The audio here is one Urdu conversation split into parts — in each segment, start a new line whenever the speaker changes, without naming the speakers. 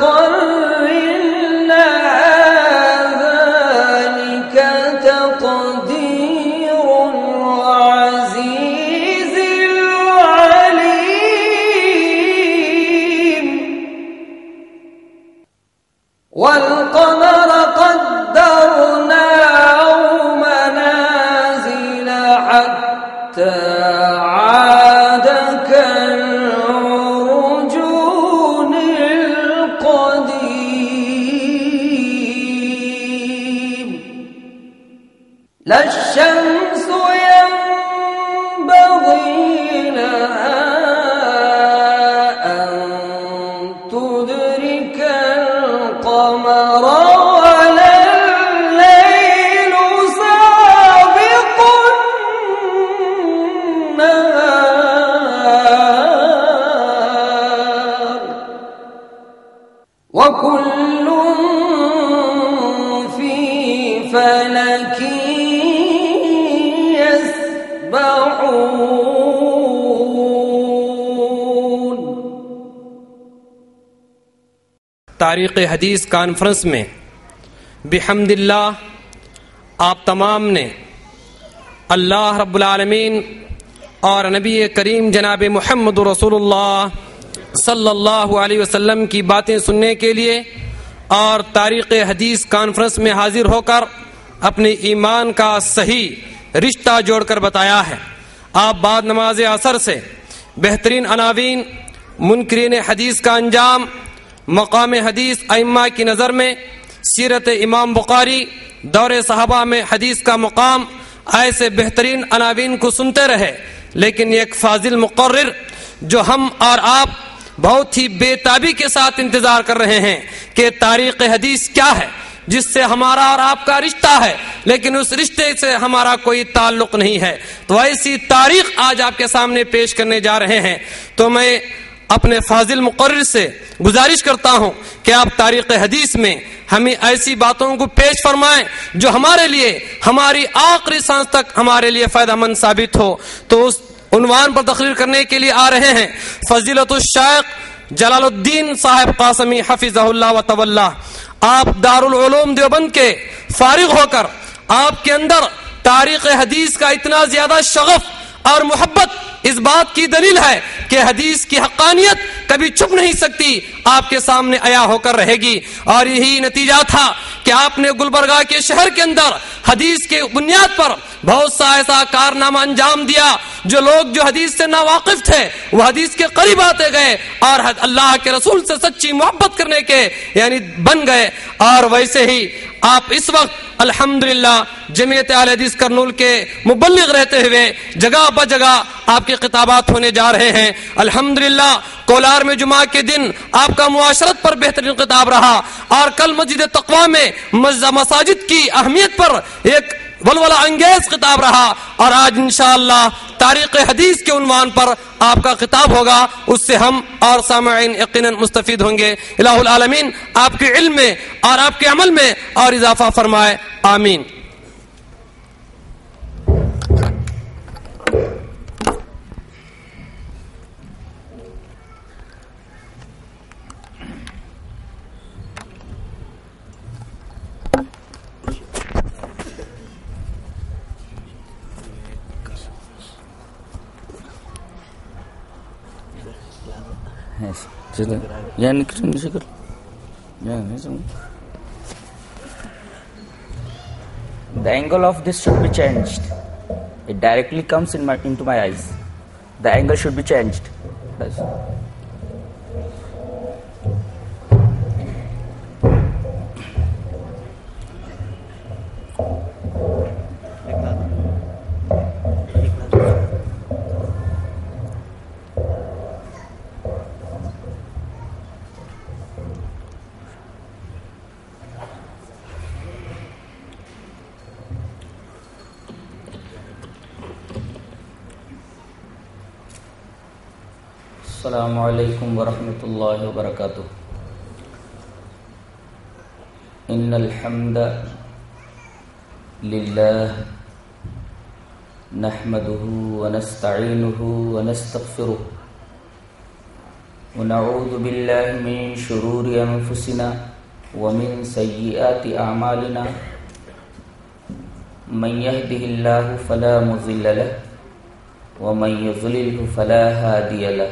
لمستقر
تاریخ حدیث کانفرنس میں بحمد اللہ آپ تمام نے اللہ رب العالمین اور نبی کریم جناب محمد رسول اللہ صلی اللہ علیہ وسلم کی باتیں سننے کے لیے اور تاریخ حدیث کانفرنس میں حاضر ہو کر اپنے ایمان کا صحیح رشتہ جوڑ کر بتایا ہے۔ آپ بعد نماز اثر سے بہترین عناوین، منکرین حدیث کا انجام مقام حدیث ائمہ کی نظر میں، سیرت امام بخاری دور صحابہ میں حدیث کا مقام ایسے بہترین عناوین کو سنتے رہے، لیکن ایک فاضل مقرر جو ہم اور آپ بہت ہی بے تابی کے ساتھ انتظار کر رہے ہیں کہ تاریخ حدیث کیا ہے، جس سے ہمارا اور آپ کا رشتہ ہے، لیکن اس رشتے سے ہمارا کوئی تعلق نہیں ہے۔ تو ایسی تاریخ آج آپ کے سامنے پیش کرنے جا رہے ہیں۔ تو میں اپنے فاضل مقرر سے گزارش کرتا ہوں کہ آپ تاریخ حدیث میں ہمیں ایسی باتوں کو پیش فرمائیں جو ہمارے لیے ہماری آخری سانس تک ہمارے لیے فائدہ مند ثابت ہو۔ تو اس عنوان پر تقریر کرنے کے لیے آ رہے ہیں۔ فضیلت الشیخ جلال الدین صاحب قاسمی حفظ اللہ و طول آپ دارالعلوم دیوبند کے فارغ ہو کر آپ کے اندر تاریخ حدیث کا اتنا زیادہ شغف اور محبت اس بات کی دلیل ہے کہ حدیث کی حقانیت کبھی چھپ نہیں سکتی۔ آپ کے سامنے آیا ہو کر رہے گی۔ اور یہی نتیجہ تھا کہ آپ نے گلبرگہ کے شہر کے اندر حدیث کے بنیاد پر بہت سا ایسا کارنامہ انجام دیا جو لوگ جو حدیث سے ناواقف تھے، وہ حدیث کے قریب آتے گئے اور اللہ کے رسول سے سچی محبت کرنے کے یعنی بن گئے۔ اور ویسے ہی آپ اس وقت الحمدللہ جمعیت اہل حدیث کرنول کے مبلغ رہتے ہوئے جگہ ب جگہ آپ کی خطابات ہونے جا رہے ہیں۔ الحمدللہ کولار میں جمعہ کے دن آپ کا معاشرت پر بہترین خطاب رہا اور کل مسجد تقوا میں مساجد کی اہمیت پر ایک ولولہ انگیز خطاب رہا اور آج انشاءاللہ تاریخ حدیث کے عنوان پر آپ کا خطاب ہوگا، اس سے ہم اور سامعین یقیناً مستفید ہوں گے۔ الہ العالمین، آپ کے علم میں اور آپ کے عمل میں اور اضافہ فرمائے، آمین۔
Ni. Eh, the angle of this should be changed. It directly comes in my, into my eyes. The angle should be changed. That's السلام علیکم ورحمۃ اللہ وبرکاتہ ان الحمد للہ نحمده ونستعینه ونستغفره ونعوذ بالله من شرور انفسنا ومن سيئات اعمالنا من يهده الله فلا مضل له ومن يضلله فلا هادي له.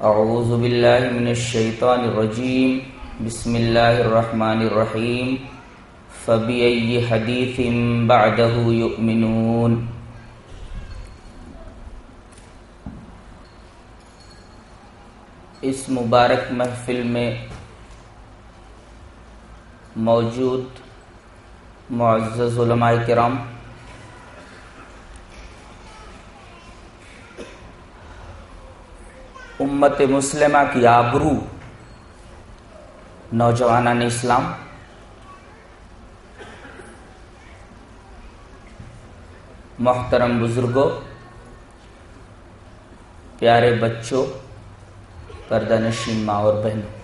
أعوذ بالله من الشيطان الرجيم بسم الله الرحمن الرحيم فبأي حديث بعده يؤمنون اس مبارک محفل میں موجود معزز علماء کرام امت مسلمہ کی آبرو نوجوانان اسلام محترم بزرگوں، پیارے بچوں، پردہ نشین ماں اور بہنوں۔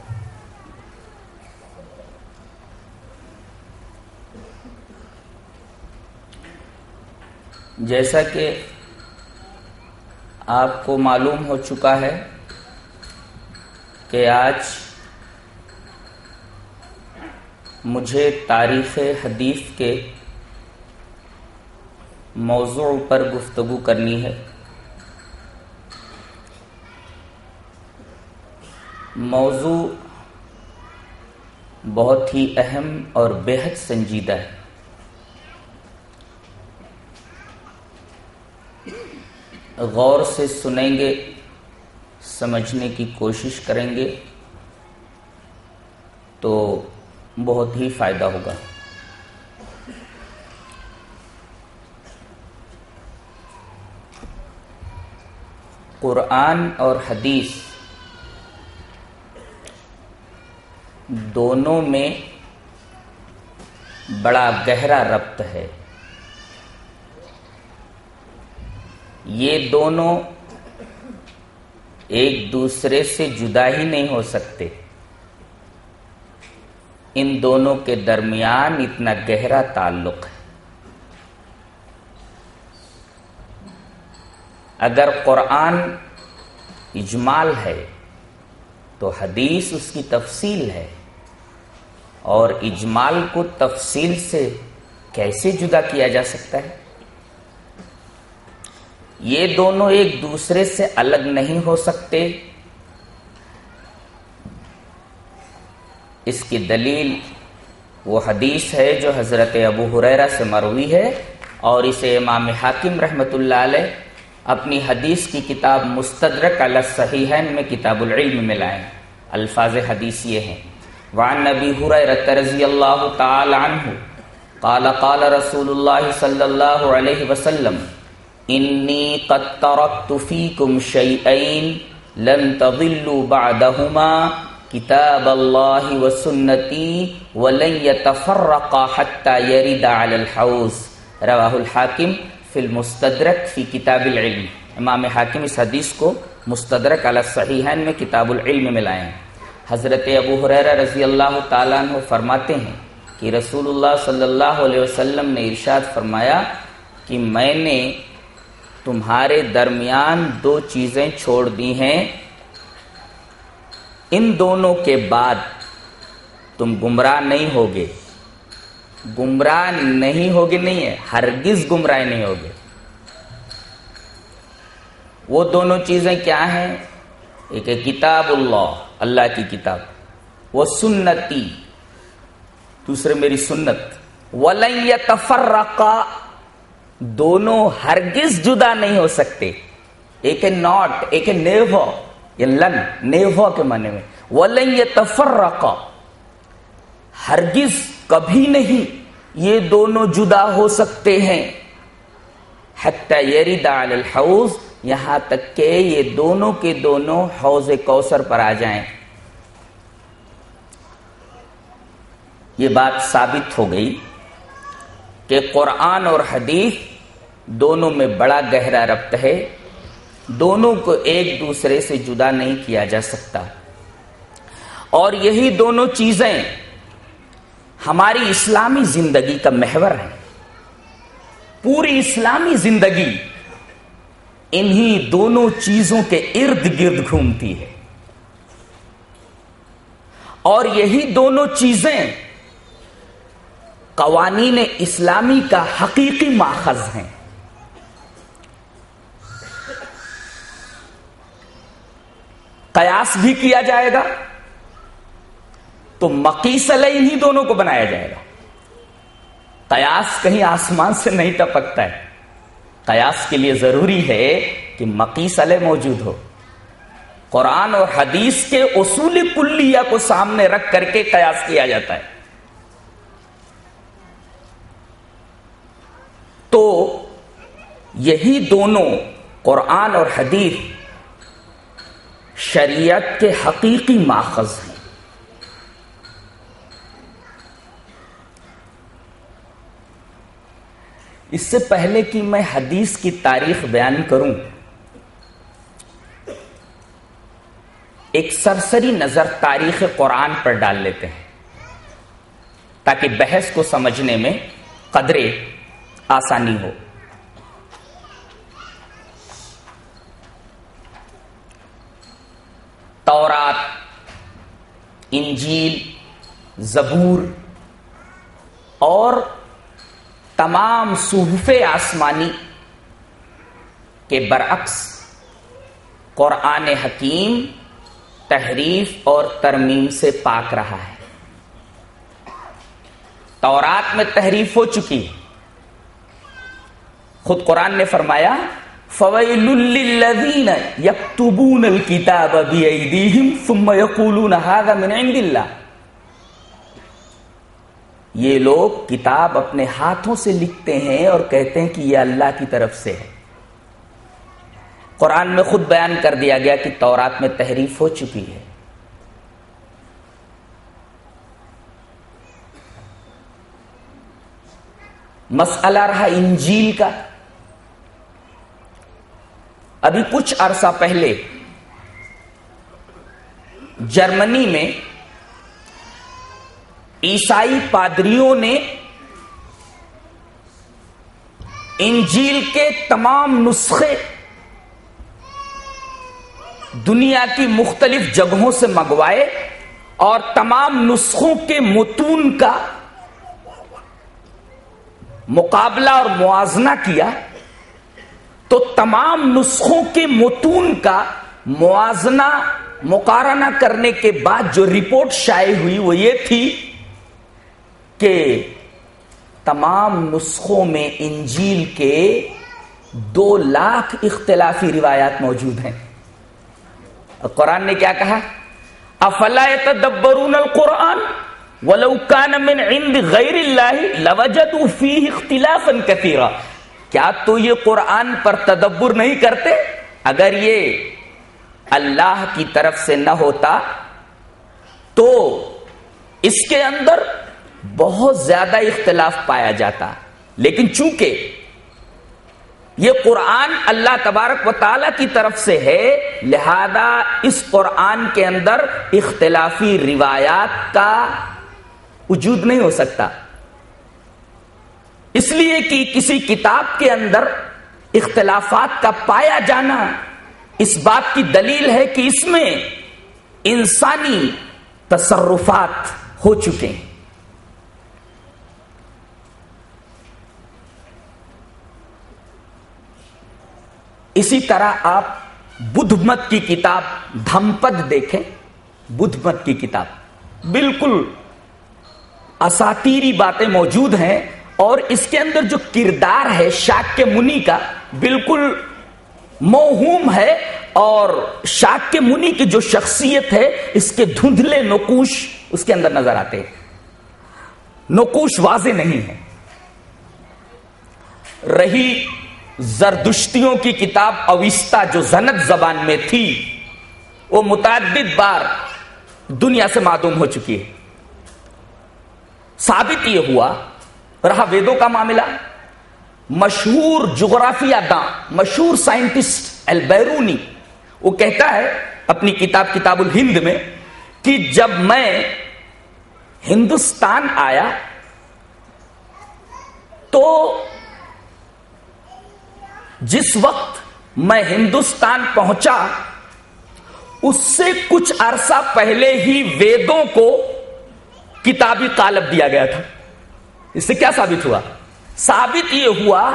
جیسا کہ آپ کو معلوم ہو چکا ہے کہ آج مجھے تاریخ حدیث کے موضوع پر گفتگو کرنی ہے۔ موضوع بہت ہی اہم اور بےحد سنجیدہ ہے۔ غور سے سنیں گے سمجھنے کی کوشش کریں گے تو بہت ہی فائدہ ہوگا۔ قرآن اور حدیث دونوں میں بڑا گہرا ربط ہے۔ یہ دونوں ایک دوسرے سے جدا ہی نہیں ہو سکتے۔ ان دونوں کے درمیان اتنا گہرا تعلق ہے۔ اگر قرآن اجمال ہے، تو حدیث اس کی تفصیل ہے۔ اور اجمال کو تفصیل سے کیسے جدا کیا جا سکتا ہے؟ یہ دونوں ایک دوسرے سے الگ نہیں ہو سکتے۔ اس کی دلیل وہ حدیث ہے جو حضرت ابو حریرہ سے مروی ہے اور اسے امام حاکم رحمت اللہ علیہ اپنی حدیث کی کتاب مستدرک علی صحیحین میں کتاب العلم میں لائیں الفاظ حدیث یہ ہیں۔ وعن نبی حریرہ رضی اللہ تعالی عنہ قال قال رسول اللہ صلی اللہ علیہ وسلم انی قد ترکت فیکم شیئین لن تضلوا بعدہما کتاب اللہ و سنتی ولن یتفرقا حتی یرد علی الحوز. رواہ الحاکم فی المستدرک فی کتاب العلم. امام حاکم اس حدیث کو مستدرک علی الصحیحین میں کتاب العلم میں لائیں حضرت ابو حریرہ رضی اللہ تعالیٰ عنہ فرماتے ہیں کہ رسول اللہ صلی اللہ علیہ وسلم نے ارشاد فرمایا کہ میں نے تمہارے درمیان دو چیزیں چھوڑ دی ہیں۔ ان دونوں کے بعد تم گمراہ نہیں ہوگے۔ گمراہ نہیں ہوگے نہیں ہے، ہرگز گمراہ نہیں ہوگے۔ وہ دونوں چیزیں کیا ہیں؟ ایک ہے کتاب اللہ اللہ کی کتاب۔ وہ سنتی، دوسرے میری سنت۔ ولن یتفرقا دونوں ہرگز جدا نہیں ہو سکتے۔ ایک ہے ناٹ، ایک ہے نیور یہ لن، نیوا کے معنی میں۔ ولن یہ تفرقا ہرگز کبھی نہیں یہ دونوں جدا ہو سکتے ہیں۔ علی الحوض، یہاں تک کہ یہ دونوں کے دونوں حوض کوثر پر آ جائیں۔ یہ بات ثابت ہو گئی۔ کہ قرآن اور حدیث دونوں میں بڑا گہرا ربط ہے، دونوں کو ایک دوسرے سے جدا نہیں کیا جا سکتا۔ اور یہی دونوں چیزیں ہماری اسلامی زندگی کا محور ہے پوری اسلامی زندگی انہی دونوں چیزوں کے ارد گرد گھومتی ہے۔ اور یہی دونوں چیزیں قوانین اسلامی کا حقیقی ماخذ ہیں۔ قیاس بھی کیا جائے گا تو مقیس علیہ انہی دونوں کو بنایا جائے گا۔ قیاس کہیں آسمان سے نہیں ٹپکتا ہے۔ قیاس کے لیے ضروری ہے کہ مقیس علیہ موجود ہو۔ قرآن اور حدیث کے اصول کلیہ کو سامنے رکھ کر کے قیاس کیا جاتا ہے۔ تو یہی دونوں قرآن اور حدیث شریعت کے حقیقی ماخذ ہیں۔ اس سے پہلے کہ میں حدیث کی تاریخ بیان کروں، ایک سرسری نظر تاریخ قرآن پر ڈال لیتے ہیں، تاکہ بحث کو سمجھنے میں قدرے آسانی ہو۔ تورات، انجیل، زبور اور تمام صحف آسمانی کے برعکس قرآن حکیم تحریف اور ترمیم سے پاک رہا ہے۔ تورات میں تحریف ہو چکی۔ ہے خود قرآن نے فرمایا فویل للذین یکتبون الکتاب بیئیدیہم ثم یقولون هذا من عند اللہ یہ لوگ کتاب اپنے ہاتھوں سے لکھتے ہیں اور کہتے ہیں کہ یہ اللہ کی طرف سے ہے۔ قرآن میں خود بیان کر دیا گیا کہ تورات میں تحریف ہو چکی ہے۔ مسئلہ رہا انجیل کا۔ ابھی کچھ عرصہ پہلے جرمنی میں عیسائی پادریوں نے انجیل کے تمام نسخے دنیا کی مختلف جگہوں سے منگوائے اور تمام نسخوں کے متون کا مقابلہ اور موازنہ کیا۔ تو تمام نسخوں کے متون کا موازنہ، مقارنہ کرنے کے بعد جو رپورٹ شائع ہوئی وہ یہ تھی کہ تمام نسخوں میں انجیل کے دو لاکھ اختلافی روایات موجود ہیں۔ قرآن نے کیا کہا؟ افلا يتدبرون القرآن ولو كان من عند غیر اللہ لوجدوا فيه اختلافا كثيرا کیا تو یہ قرآن پر تدبر نہیں کرتے؟ اگر یہ اللہ کی طرف سے نہ ہوتا تو اس کے اندر بہت زیادہ اختلاف پایا جاتا۔ لیکن چونکہ یہ قرآن اللہ تبارک و تعالی کی طرف سے ہے، لہذا اس قرآن کے اندر اختلافی روایات کا وجود نہیں ہو سکتا۔ اس لیے کہ کسی کتاب کے اندر اختلافات کا پایا جانا اس بات کی دلیل ہے کہ اس میں انسانی تصرفات ہو چکے ہیں۔ اسی طرح آپ بدھ مت کی کتاب دھمپد دیکھیں۔ بدھ مت کی کتاب۔ بالکل اساتیری باتیں موجود ہیں۔ اور اس کے اندر جو کردار ہے شاک کے منی کا، بالکل موہوم ہے اور شاک کے منی کی جو شخصیت ہے، اس کے دھندلے نقوش اس کے اندر نظر آتے ہیں۔ نقوش واضح نہیں ہے۔ رہی زردشتیوں کی کتاب اوستا جو زنت زبان میں تھی، وہ متعدد بار دنیا سے معدوم ہو چکی ہے۔ ثابت یہ ہوا رہا ویدوں کا معاملہ۔ مشہور جغرافیہ داں مشہور سائنٹسٹ البیرونی، وہ کہتا ہے اپنی کتاب کتاب الہند میں کہ جب میں ہندوستان آیا تو جس وقت میں ہندوستان پہنچا، اس سے کچھ عرصہ پہلے ہی ویدوں کو کتابی قالب دیا گیا تھا۔ اس سے کیا ثابت ہوا؟ ثابت یہ ہوا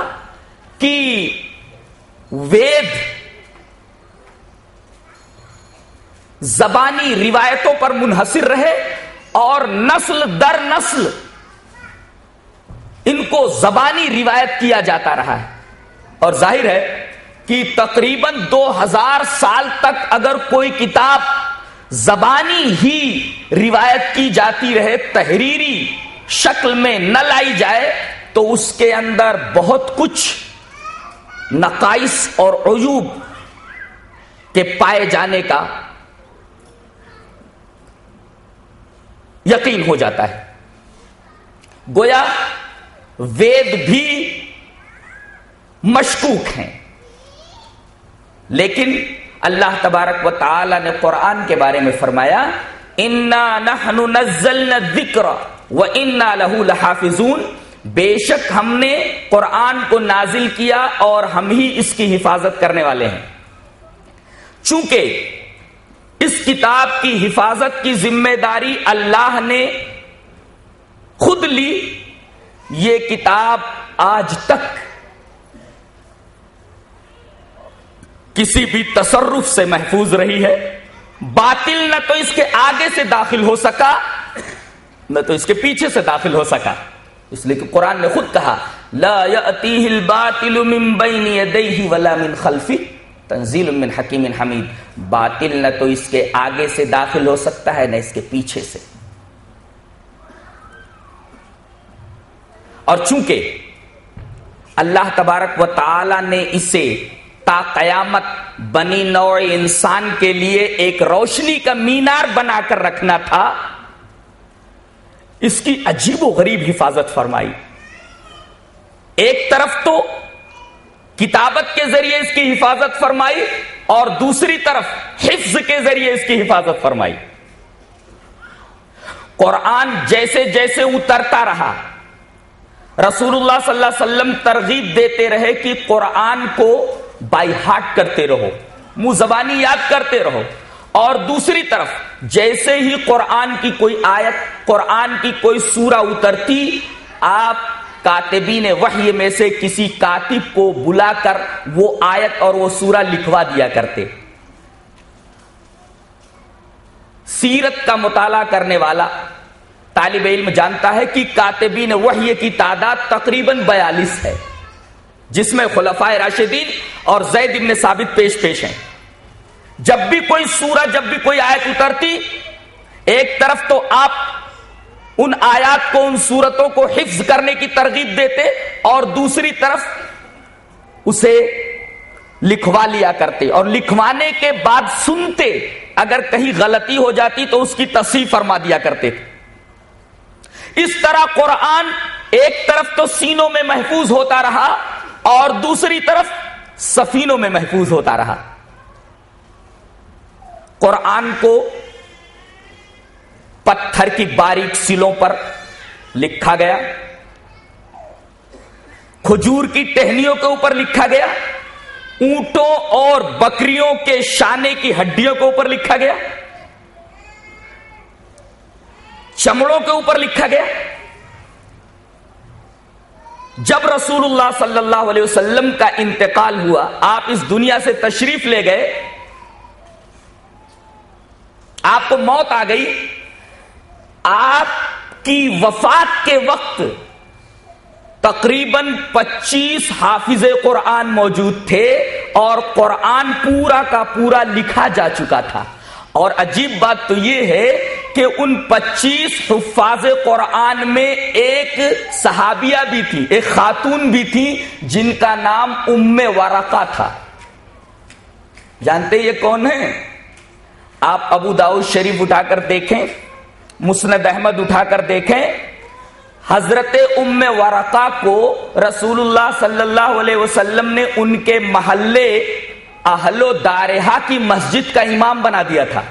کہ وید زبانی روایتوں پر منحصر رہے اور نسل در نسل ان کو زبانی روایت کیا جاتا رہا ہے۔ اور ظاہر ہے کہ تقریباً دو ہزار سال تک اگر کوئی کتاب زبانی ہی روایت کی جاتی رہے، تحریری شکل میں نہ لائی جائے تو اس کے اندر بہت کچھ نقائص اور عیوب کے پائے جانے کا یقین ہو جاتا ہے۔ گویا وید بھی مشکوک ہیں۔ لیکن اللہ تبارک و تعالی نے قرآن کے بارے میں فرمایا، انا نحن نزلنا الذکر و انا له لحافظون۔ بے شک ہم نے قرآن کو نازل کیا اور ہم ہی اس کی حفاظت کرنے والے ہیں۔ چونکہ اس کتاب کی حفاظت کی ذمہ داری اللہ نے خود لی، یہ کتاب آج تک کسی بھی تصرف سے محفوظ رہی ہے۔ باطل نہ تو اس کے آگے سے داخل ہو سکا۔ نہ تو اس کے پیچھے سے داخل ہو سکا۔ اس لیے کہ قرآن نے خود کہا، لا يأتيه الباطل من بين يديه ولا من خلفه تنزیل من حکیم حمید۔ باطل نہ تو اس کے آگے سے داخل ہو سکتا ہے، نہ اس کے پیچھے سے۔ اور چونکہ اللہ تبارک و تعالی نے اسے تا قیامت بنی نوع انسان کے لیے ایک روشنی کا مینار بنا کر رکھنا تھا اس کی عجیب و غریب حفاظت فرمائی۔ ایک طرف تو کتابت کے ذریعے اس کی حفاظت فرمائی اور دوسری طرف حفظ کے ذریعے اس کی حفاظت فرمائی۔ قرآن جیسے جیسے اترتا رہا رسول اللہ صلی اللہ علیہ وسلم ترغیب دیتے رہے کہ قرآن کو بائی ہارٹ کرتے رہو، منہ زبانی یاد کرتے رہو۔ اور دوسری طرف، جیسے ہی قرآن کی کوئی آیت، قرآن کی کوئی سورہ اترتی، آپ کاتبین وحی میں سے کسی کاتب کو بلا کر وہ آیت اور وہ سورہ لکھوا دیا کرتے۔ سیرت کا مطالعہ کرنے والا طالب علم جانتا ہے کہ کاتبین وحی کی تعداد تقریباً بیالیس ہے، جس میں خلفائے راشدین اور زید ابن ثابت پیش پیش ہیں۔ جب بھی کوئی سورہ، جب بھی کوئی آیت اترتی، ایک طرف تو آپ ان آیات کو، ان صورتوں کو حفظ کرنے کی ترغیب دیتے اور دوسری طرف اسے لکھوا لیا کرتے اور لکھوانے کے بعد سنتے۔ اگر کہیں غلطی ہو جاتی تو اس کی تصحیح فرما دیا کرتے۔ تھے اس طرح قرآن ایک طرف تو سینوں میں محفوظ ہوتا رہا اور دوسری طرف سفینوں میں محفوظ ہوتا رہا۔ قرآن کو پتھر کی باریک سلوں پر لکھا گیا، کھجور کی ٹہنیوں کے اوپر لکھا گیا، اونٹوں اور بکریوں کے شانے کی ہڈیوں کے اوپر لکھا گیا، چمڑوں کے اوپر لکھا گیا۔ جب رسول اللہ صلی اللہ علیہ وسلم کا انتقال ہوا، آپ اس دنیا سے تشریف لے گئے آپ کو موت آ گئی۔ آپ کی وفات کے وقت تقریباً پچیس حافظ قرآن موجود تھے اور قرآن پورا کا پورا لکھا جا چکا تھا۔ اور عجیب بات تو یہ ہے کہ ان پچیس حفاظ قرآن میں ایک صحابیہ بھی تھی، ایک خاتون بھی تھی جن کا نام ام ورقہ تھا۔ جانتے یہ کون ہے آپ ابو داؤد شریف اٹھا کر دیکھیں، مسند احمد اٹھا کر دیکھیں، حضرت ام ورقا کو رسول اللہ صلی اللہ علیہ وسلم نے ان کے محلے اہل و دارہا کی مسجد کا امام بنا دیا تھا۔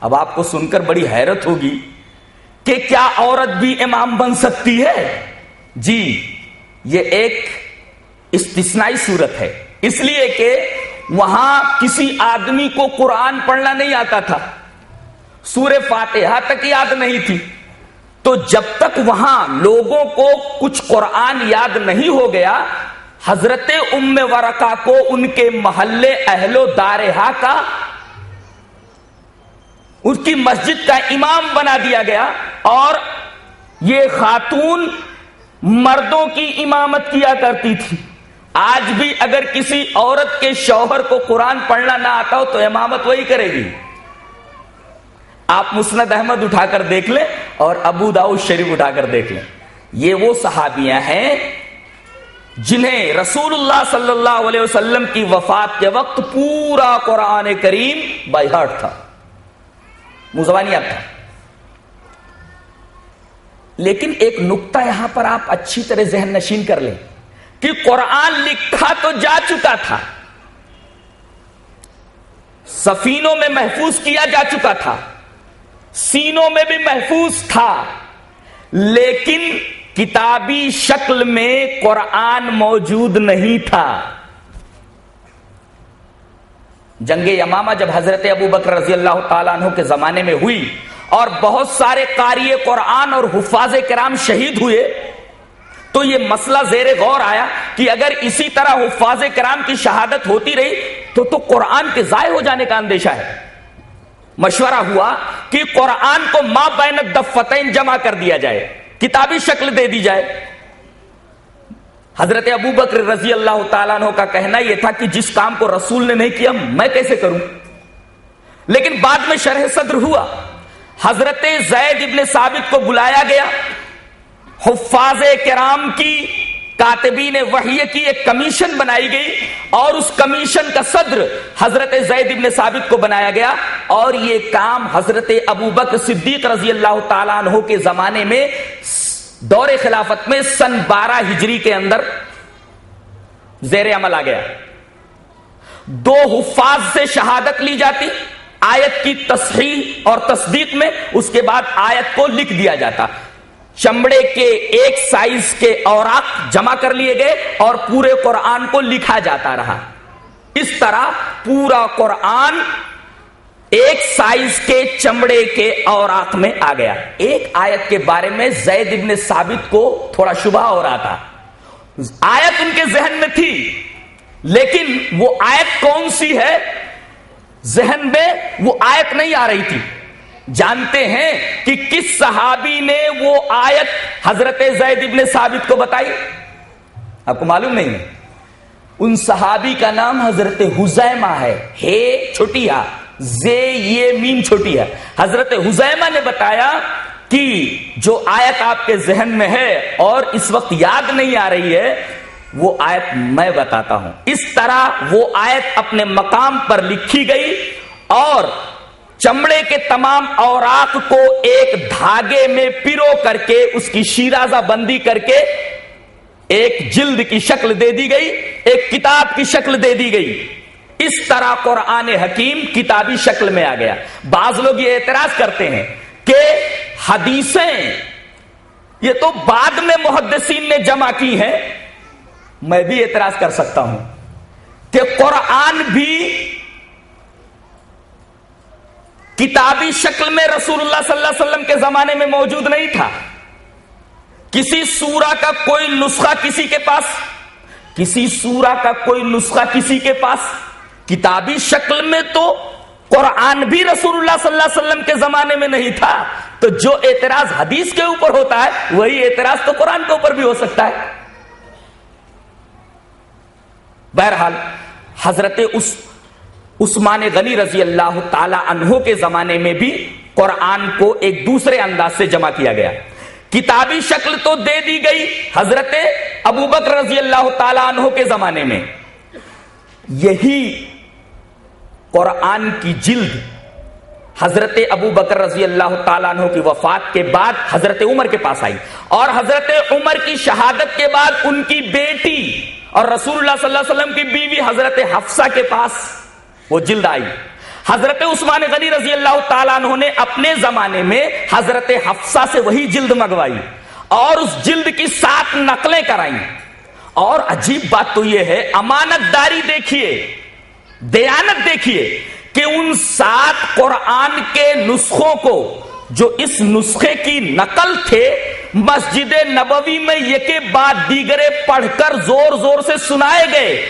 اب آپ کو سن کر بڑی حیرت ہوگی کہ کیا عورت بھی امام بن سکتی ہے؟ جی یہ ایک استثنائی صورت ہے۔ اس لیے کہ وہاں کسی آدمی کو قرآن پڑھنا نہیں آتا تھا۔ سور فاتحہ تک یاد نہیں تھی۔ تو جب تک وہاں لوگوں کو کچھ قرآن یاد نہیں ہو گیا، حضرت ام ورقا کو ان کے محلے اہل و دارہا کا اس کی مسجد کا امام بنا دیا گیا۔ اور یہ خاتون مردوں کی امامت کیا کرتی تھی۔ آج بھی اگر کسی عورت کے شوہر کو قرآن پڑھنا نہ آتا ہو تو امامت وہی کرے گی۔ آپ مسند احمد اٹھا کر دیکھ لیں اور ابو داؤد شریف اٹھا کر دیکھ لیں۔ یہ وہ صحابیاں ہیں جنہیں رسول اللہ صلی اللہ علیہ وسلم کی وفات کے وقت پورا قرآن کریم بائی ہارٹ تھا۔ مزوانیات تھا۔ لیکن ایک نقطہ یہاں پر آپ اچھی طرح ذہن نشین کر لیں۔ کہ قرآن لکھا تو جا چکا تھا۔ سفینوں میں محفوظ کیا جا چکا تھا۔ سینوں میں بھی محفوظ تھا۔ لیکن کتابی شکل میں قرآن موجود نہیں تھا۔ جنگ یمامہ جب حضرت ابو بکر رضی اللہ تعالیٰ عنہ کے زمانے میں ہوئی اور بہت سارے قاری قرآن اور حفاظ کرام شہید ہوئے تو یہ مسئلہ زیر غور آیا کہ اگر اسی طرح حفاظ کرام کی شہادت ہوتی رہی تو تو قرآن کے ضائع ہو جانے کا اندیشہ ہے۔ مشورہ ہوا کہ قرآن کو ماں بین دفتین جمع کر دیا جائے، کتابی شکل دے دی جائے۔ حضرت ابو بکر رضی اللہ تعالیٰ عنہ کا کہنا یہ تھا کہ جس کام کو رسول نے نہیں کیا، میں کیسے کروں؟ لیکن بعد میں شرح صدر ہوا۔ حضرت زید ابن ثابت کو بلایا گیا حفاظ کرام کی کاتبین وحی کی ایک کمیشن بنائی گئی اور اس کمیشن کا صدر حضرت زید ابن ثابت کو بنایا گیا اور یہ کام حضرت ابو بکر صدیق رضی اللہ تعالیٰ عنہ کے زمانے میں دور خلافت میں سن بارہ ہجری کے اندر زیر عمل آ گیا۔ دو حفاظ سے شہادت لی جاتی، آیت کی تصحیح اور تصدیق میں، اس کے بعد آیت کو لکھ دیا جاتا۔ چمڑے کے ایک سائز کے اوراق جمع کر لیے گئے اور پورے قرآن کو لکھا جاتا رہا۔ اس طرح پورا قرآن ایک سائز کے چمڑے کے اوراق میں آ گیا۔ ایک آیت کے بارے میں زید ابن ثابت کو تھوڑا شبہ ہو رہا تھا۔ آیت ان کے ذہن میں تھی، لیکن وہ آیت کون سی ہے؟ ذہن میں وہ آیت نہیں آ رہی تھی۔ جانتے ہیں کہ کس صحابی نے وہ آیت حضرت زید ابن ثابت کو بتائی؟ آپ کو معلوم نہیں ہے۔ ان صحابی کا نام حضرت حزیمہ ہے۔ ہے چھوٹیا زے یہ مین چھوٹی ہے حضرت حزیمہ نے بتایا کہ جو آیت آپ کے ذہن میں ہے اور اس وقت یاد نہیں آ رہی ہے، وہ آیت میں بتاتا ہوں۔ اس طرح وہ آیت اپنے مقام پر لکھی گئی اور چمڑے کے تمام اوراق کو ایک دھاگے میں پیرو کر کے اس کی شیرازہ بندی کر کے ایک جلد کی شکل دے دی گئی، ایک کتاب کی شکل دے دی گئی۔ اس طرح قرآن حکیم کتابی شکل میں آ گیا۔ بعض لوگ یہ اعتراض کرتے ہیں کہ حدیثیں، یہ تو بعد میں محدثین نے جمع کی ہیں۔ میں بھی اعتراض کر سکتا ہوں کہ قرآن بھی کتابی شکل میں رسول اللہ صلی اللہ علیہ وسلم کے زمانے میں موجود نہیں تھا۔ کسی سورا کا کوئی نسخہ کسی کے پاس، کسی سورا کا کوئی نسخہ کسی کے پاس۔ کتابی شکل میں تو قرآن بھی رسول اللہ صلی اللہ علیہ وسلم کے زمانے میں نہیں تھا۔ تو جو اعتراض حدیث کے اوپر ہوتا ہے، وہی اعتراض تو قرآن کے اوپر بھی ہو سکتا ہے۔ بہرحال، حضرت اس عثمان غنی رضی اللہ تعالی عنہ کے زمانے میں بھی قرآن کو ایک دوسرے انداز سے جمع کیا گیا۔ کتابی شکل تو دے دی گئی حضرت ابو بکر رضی اللہ تعالی عنہ کے زمانے میں۔ یہی قرآن کی جلد حضرت ابو بکر رضی اللہ تعالیٰ عنہ کی وفات کے بعد حضرت عمر کے پاس آئی۔ اور حضرت عمر کی شہادت کے بعد ان کی بیٹی اور رسول اللہ صلی اللہ علیہ وسلم کی بیوی حضرت حفصہ کے پاس وہ جلد آئی۔ حضرت عثمان غنی رضی اللہ تعالیٰ عنہ نے اپنے زمانے میں حضرت حفصہ سے وہی جلد منگوائی اور اس جلد کی سات نقلیں کرائیں اور عجیب بات تو یہ ہے امانت داری دیکھیے، دیانت دیکھیے کہ ان سات قرآن کے نسخوں کو جو اس نسخے کی نقل تھے، مسجد نبوی میں یکے بعد دیگرے پڑھ کر زور زور سے سنائے گئے۔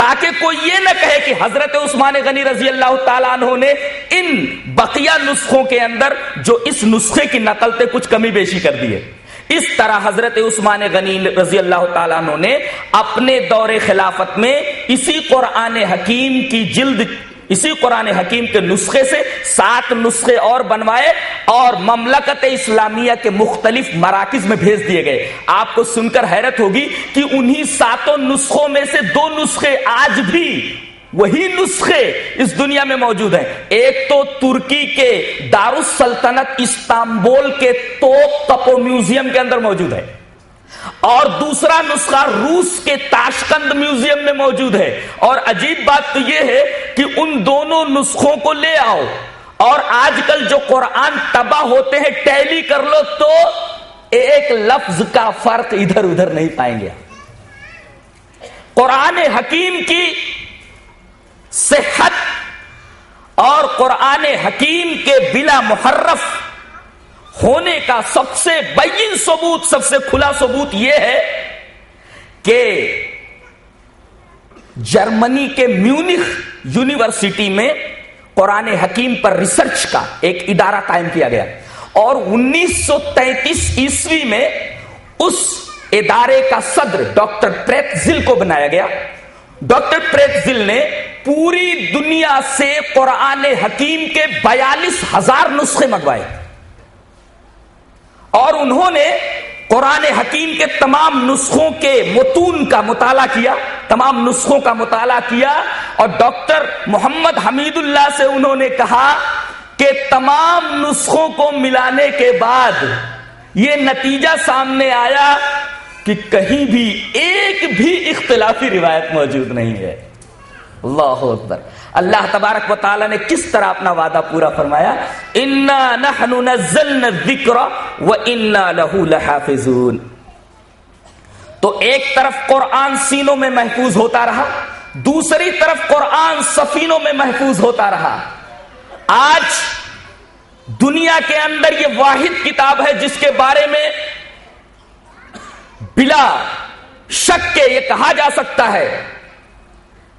تاکہ کوئی یہ نہ کہے کہ حضرت عثمان غنی رضی اللہ تعالیٰ عنہ نے ان بقیہ نسخوں کے اندر جو اس نسخے کی نقل تھے کچھ کمی بیشی کر دی ہے۔ اس طرح حضرت عثمان غنی رضی اللہ تعالیٰ عنہ نے اپنے دور خلافت میں اسی قرآن حکیم کی جلد اسی قرآن حکیم کے نسخے سے سات نسخے اور بنوائے اور مملکت اسلامیہ کے مختلف مراکز میں بھیج دیے گئے۔ آپ کو سن کر حیرت ہوگی کہ انہی ساتوں نسخوں میں سے دو نسخے آج بھی وہی نسخے اس دنیا میں موجود ہیں۔ ایک تو ترکی کے دارالسلطنت استانبول کے توپ کپو میوزیم کے اندر موجود ہے۔ اور دوسرا نسخہ روس کے تاشکند میوزیم میں موجود ہے۔ اور عجیب بات تو یہ ہے کہ ان دونوں نسخوں کو لے آؤ۔ اور آج کل جو قرآن تباہ ہوتے ہیں، ٹیلی کر لو تو ایک لفظ کا فرق ادھر ادھر نہیں پائیں گے۔ قرآن حکیم کی صحت اور قرآن حکیم کے بلا محرف ہونے کا سب سے بین ثبوت، سب سے کھلا ثبوت یہ ہے کہ جرمنی کے میونخ یونیورسٹی میں قرآن حکیم پر ریسرچ کا ایک ادارہ قائم کیا گیا اور انیس سو تینتیس عیسوی میں اس ادارے کا صدر ڈاکٹر پریت کو بنایا گیا۔ ڈاکٹر پریت نے پوری دنیا سے قرآن حکیم کے بیالیس ہزار نسخے منگوائے۔ اور انہوں نے قرآن حکیم کے تمام نسخوں کے متون کا مطالعہ کیا، تمام نسخوں کا مطالعہ کیا اور ڈاکٹر محمد حمید اللہ سے انہوں نے کہا کہ تمام نسخوں کو ملانے کے بعد یہ نتیجہ سامنے آیا کہ کہیں بھی ایک بھی اختلافی روایت موجود نہیں ہے۔ اللہ اکبر۔ اللہ تبارک و تعالی نے کس طرح اپنا وعدہ پورا فرمایا؟ انا نحن نزلنا الذکر و انا له لحافظون تو ایک طرف قرآن سینوں میں محفوظ ہوتا رہا، دوسری طرف قرآن سفینوں میں محفوظ ہوتا رہا۔ آج دنیا کے اندر یہ واحد کتاب ہے جس کے بارے میں بلا شک کے یہ کہا جا سکتا ہے۔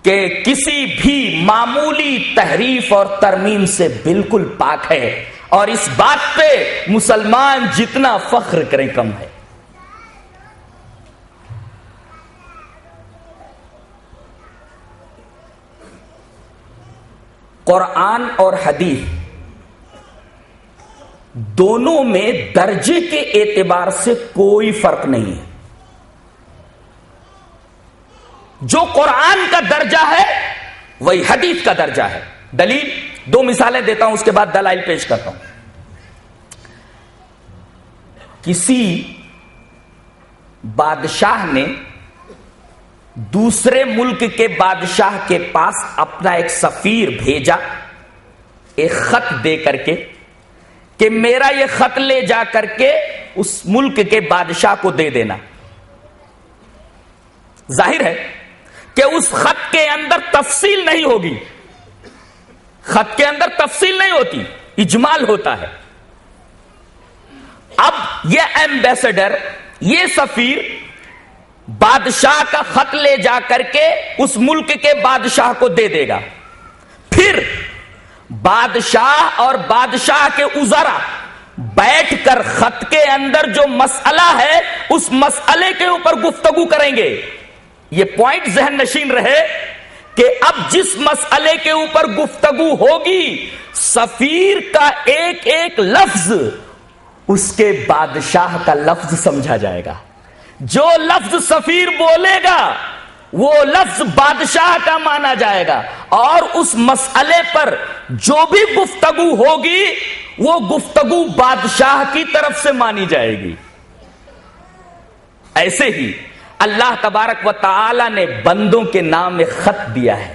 کہ کسی بھی معمولی تحریف اور ترمیم سے بالکل پاک ہے اور اس بات پہ مسلمان جتنا فخر کریں کم ہے۔ قرآن اور حدیث دونوں میں درجے کے اعتبار سے کوئی فرق نہیں ہے۔ جو قرآن کا درجہ ہے، وہی حدیث کا درجہ ہے۔ دلیل، دو مثالیں دیتا ہوں، اس کے بعد دلائل پیش کرتا ہوں۔ کسی بادشاہ نے دوسرے ملک کے بادشاہ کے پاس اپنا ایک سفیر بھیجا، ایک خط دے کر کے کہ میرا یہ خط لے جا کر کے اس ملک کے بادشاہ کو دے دینا۔ ظاہر ہے کہ اس خط کے اندر تفصیل نہیں ہوگی۔ خط کے اندر تفصیل نہیں ہوتی، اجمال ہوتا ہے۔ اب یہ ایمبیسڈر یہ سفیر بادشاہ کا خط لے جا کر کے اس ملک کے بادشاہ کو دے دے گا۔ پھر بادشاہ اور بادشاہ کے ازرا بیٹھ کر خط کے اندر جو مسئلہ ہے، اس مسئلے کے اوپر گفتگو کریں گے۔ یہ پوائنٹ ذہن نشین رہے کہ اب جس مسئلے کے اوپر گفتگو ہوگی، سفیر کا ایک ایک لفظ اس کے بادشاہ کا لفظ سمجھا جائے گا۔ جو لفظ سفیر بولے گا، وہ لفظ بادشاہ کا مانا جائے گا۔ اور اس مسئلے پر جو بھی گفتگو ہوگی، وہ گفتگو بادشاہ کی طرف سے مانی جائے گی۔ ایسے ہی اللہ تبارک و تعالی نے بندوں کے نام میں خط دیا ہے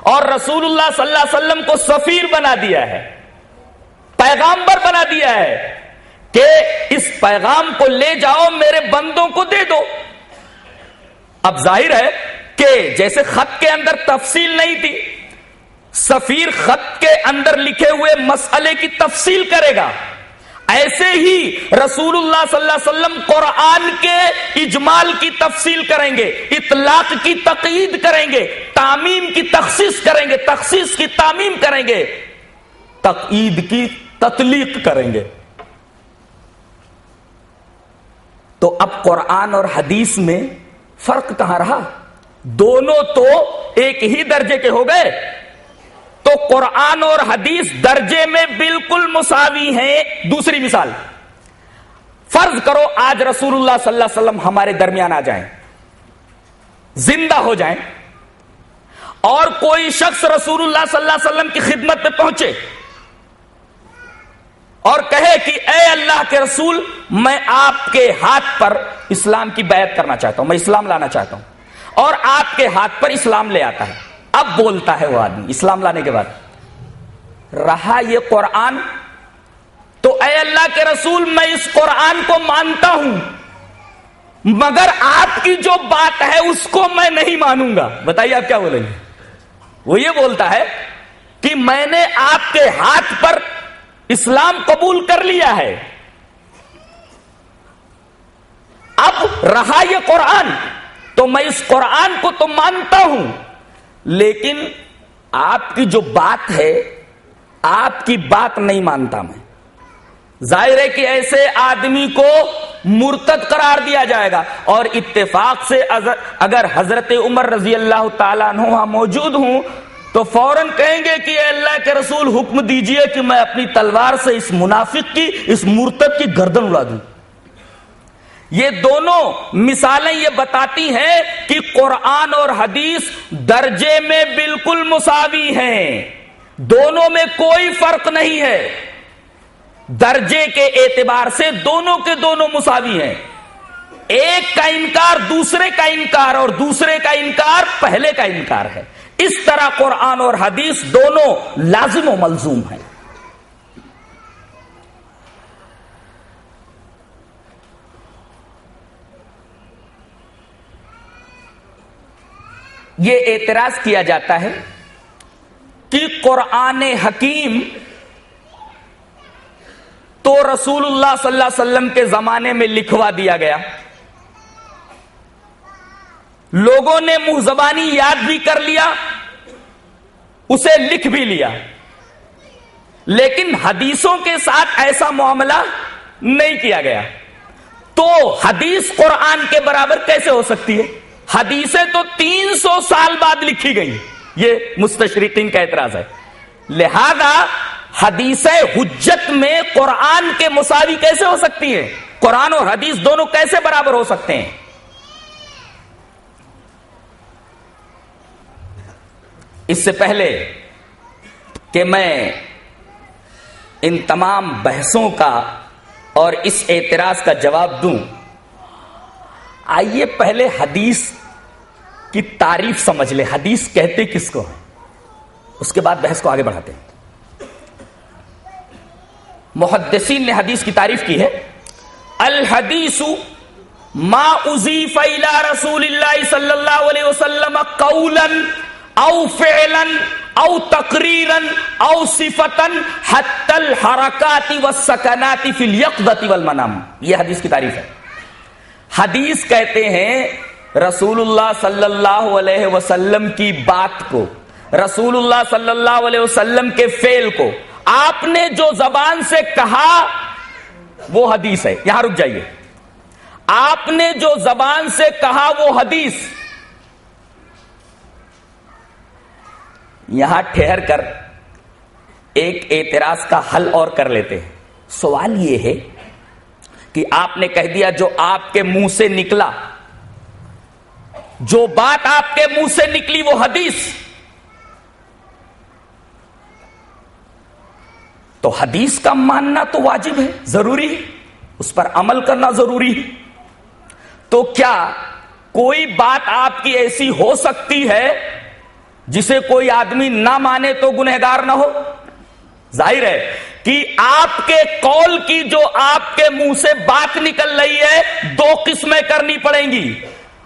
اور رسول اللہ صلی اللہ علیہ وسلم کو سفیر بنا دیا ہے پیغامبر بنا دیا ہے کہ اس پیغام کو لے جاؤ، میرے بندوں کو دے دو۔ اب ظاہر ہے کہ جیسے خط کے اندر تفصیل نہیں تھی، سفیر خط کے اندر لکھے ہوئے مسئلے کی تفصیل کرے گا۔ ایسے ہی رسول اللہ صلی اللہ علیہ وسلم قرآن کے اجمال کی تفصیل کریں گے، اطلاق کی تقید کریں گے، تعمیم کی تخصیص کریں گے، تخصیص کی تعمیم کریں گے تقید کی تطلیق کریں گے۔ تو اب قرآن اور حدیث میں فرق کہاں رہا؟ دونوں تو ایک ہی درجے کے ہو گئے۔ تو قرآن اور حدیث درجے میں بالکل مساوی ہیں۔ دوسری مثال، فرض کرو آج رسول اللہ صلی اللہ علیہ وسلم ہمارے درمیان آ جائیں، زندہ ہو جائیں اور کوئی شخص رسول اللہ صلی اللہ علیہ وسلم کی خدمت میں پہنچے اور کہے کہ اے اللہ کے رسول، میں آپ کے ہاتھ پر اسلام کی بیعت کرنا چاہتا ہوں، میں اسلام لانا چاہتا ہوں اور آپ کے ہاتھ پر اسلام لے آتا ہے۔ اب بولتا ہے وہ آدمی، اسلام لانے کے بعد۔ رہا یہ قرآن، تو اے اللہ کے رسول، میں اس قرآن کو مانتا ہوں، مگر آپ کی جو بات ہے، اس کو میں نہیں مانوں گا۔ بتائیے آپ کیا بولیں گے؟ وہ یہ بولتا ہے کہ میں نے آپ کے ہاتھ پر اسلام قبول کر لیا ہے۔ اب رہا یہ قرآن، تو میں اس قرآن کو تو مانتا ہوں۔ لیکن آپ کی جو بات ہے، آپ کی بات نہیں مانتا میں۔ ظاہر ہے کہ ایسے آدمی کو مرتد قرار دیا جائے گا۔ اور اتفاق سے اگر حضرت عمر رضی اللہ تعالیٰ عنہ موجود ہوں، تو فوراً کہیں گے کہ اے اللہ کے رسول حکم دیجیے کہ میں اپنی تلوار سے اس منافق کی، اس مرتب کی گردن اڑا دوں۔ یہ دونوں مثالیں یہ بتاتی ہیں کہ قرآن اور حدیث درجے میں بالکل مساوی ہیں۔ دونوں میں کوئی فرق نہیں ہے۔ درجے کے اعتبار سے دونوں کے دونوں مساوی ہیں۔ ایک کا انکار دوسرے کا انکار اور دوسرے کا انکار پہلے کا انکار ہے۔ اس طرح قرآن اور حدیث دونوں لازم و ملزوم ہیں۔ یہ اعتراض کیا جاتا ہے کہ قرآن حکیم تو رسول اللہ صلی اللہ علیہ وسلم کے زمانے میں لکھوا دیا گیا۔ لوگوں نے منہ زبانی یاد بھی کر لیا، اسے لکھ بھی لیا۔ لیکن حدیثوں کے ساتھ ایسا معاملہ نہیں کیا گیا۔ تو حدیث قرآن کے برابر کیسے ہو سکتی ہے؟ حدیثیں تو تین سو سال بعد لکھی گئی۔ یہ مستشرقین کا اعتراض ہے۔ لہذا حدیث حجت میں قرآن کے مساوی کیسے ہو سکتی ہے قرآن اور حدیث دونوں کیسے برابر ہو سکتے ہیں؟ اس سے پہلے کہ میں ان تمام بحثوں کا اور اس اعتراض کا جواب دوں آئیے پہلے حدیث کی تعریف سمجھ لے حدیث کہتے کس کو ہیں؟ اس کے بعد بحث کو آگے بڑھاتے ہیں۔ محدثین نے حدیث کی تعریف کی ہے۔ الحدیث ما اضیف الى رسول اللہ صلی اللہ علیہ وسلم قولا او فعلا او تقریرا او صفتا حتی الحرکات والسکنات فی الیقظت والمنام۔ یہ حدیث کی تعریف ہے۔ حدیث کہتے ہیں رسول اللہ صلی اللہ علیہ وسلم کی بات کو، رسول اللہ صلی اللہ علیہ وسلم کے فعل کو۔ آپ نے جو زبان سے کہا، وہ حدیث ہے۔ یہاں رک جائیے۔ آپ نے جو زبان سے کہا، وہ حدیث۔ یہاں ٹھہر کر ایک اعتراض کا حل اور کر لیتے ہیں۔ سوال یہ ہے کہ آپ نے کہہ دیا جو آپ کے منہ سے نکلا۔ جو بات آپ کے منہ سے نکلی وہ حدیث۔ تو حدیث کا ماننا تو واجب ہے، ضروری ہے۔ اس پر عمل کرنا ضروری ہے۔ تو کیا کوئی بات آپ کی ایسی ہو سکتی ہے جسے کوئی آدمی نہ مانے تو گنہگار نہ ہو؟ ظاہر ہے کہ آپ کے قول کی جو آپ کے منہ سے بات نکل رہی ہے، دو قسمیں کرنی پڑیں گی۔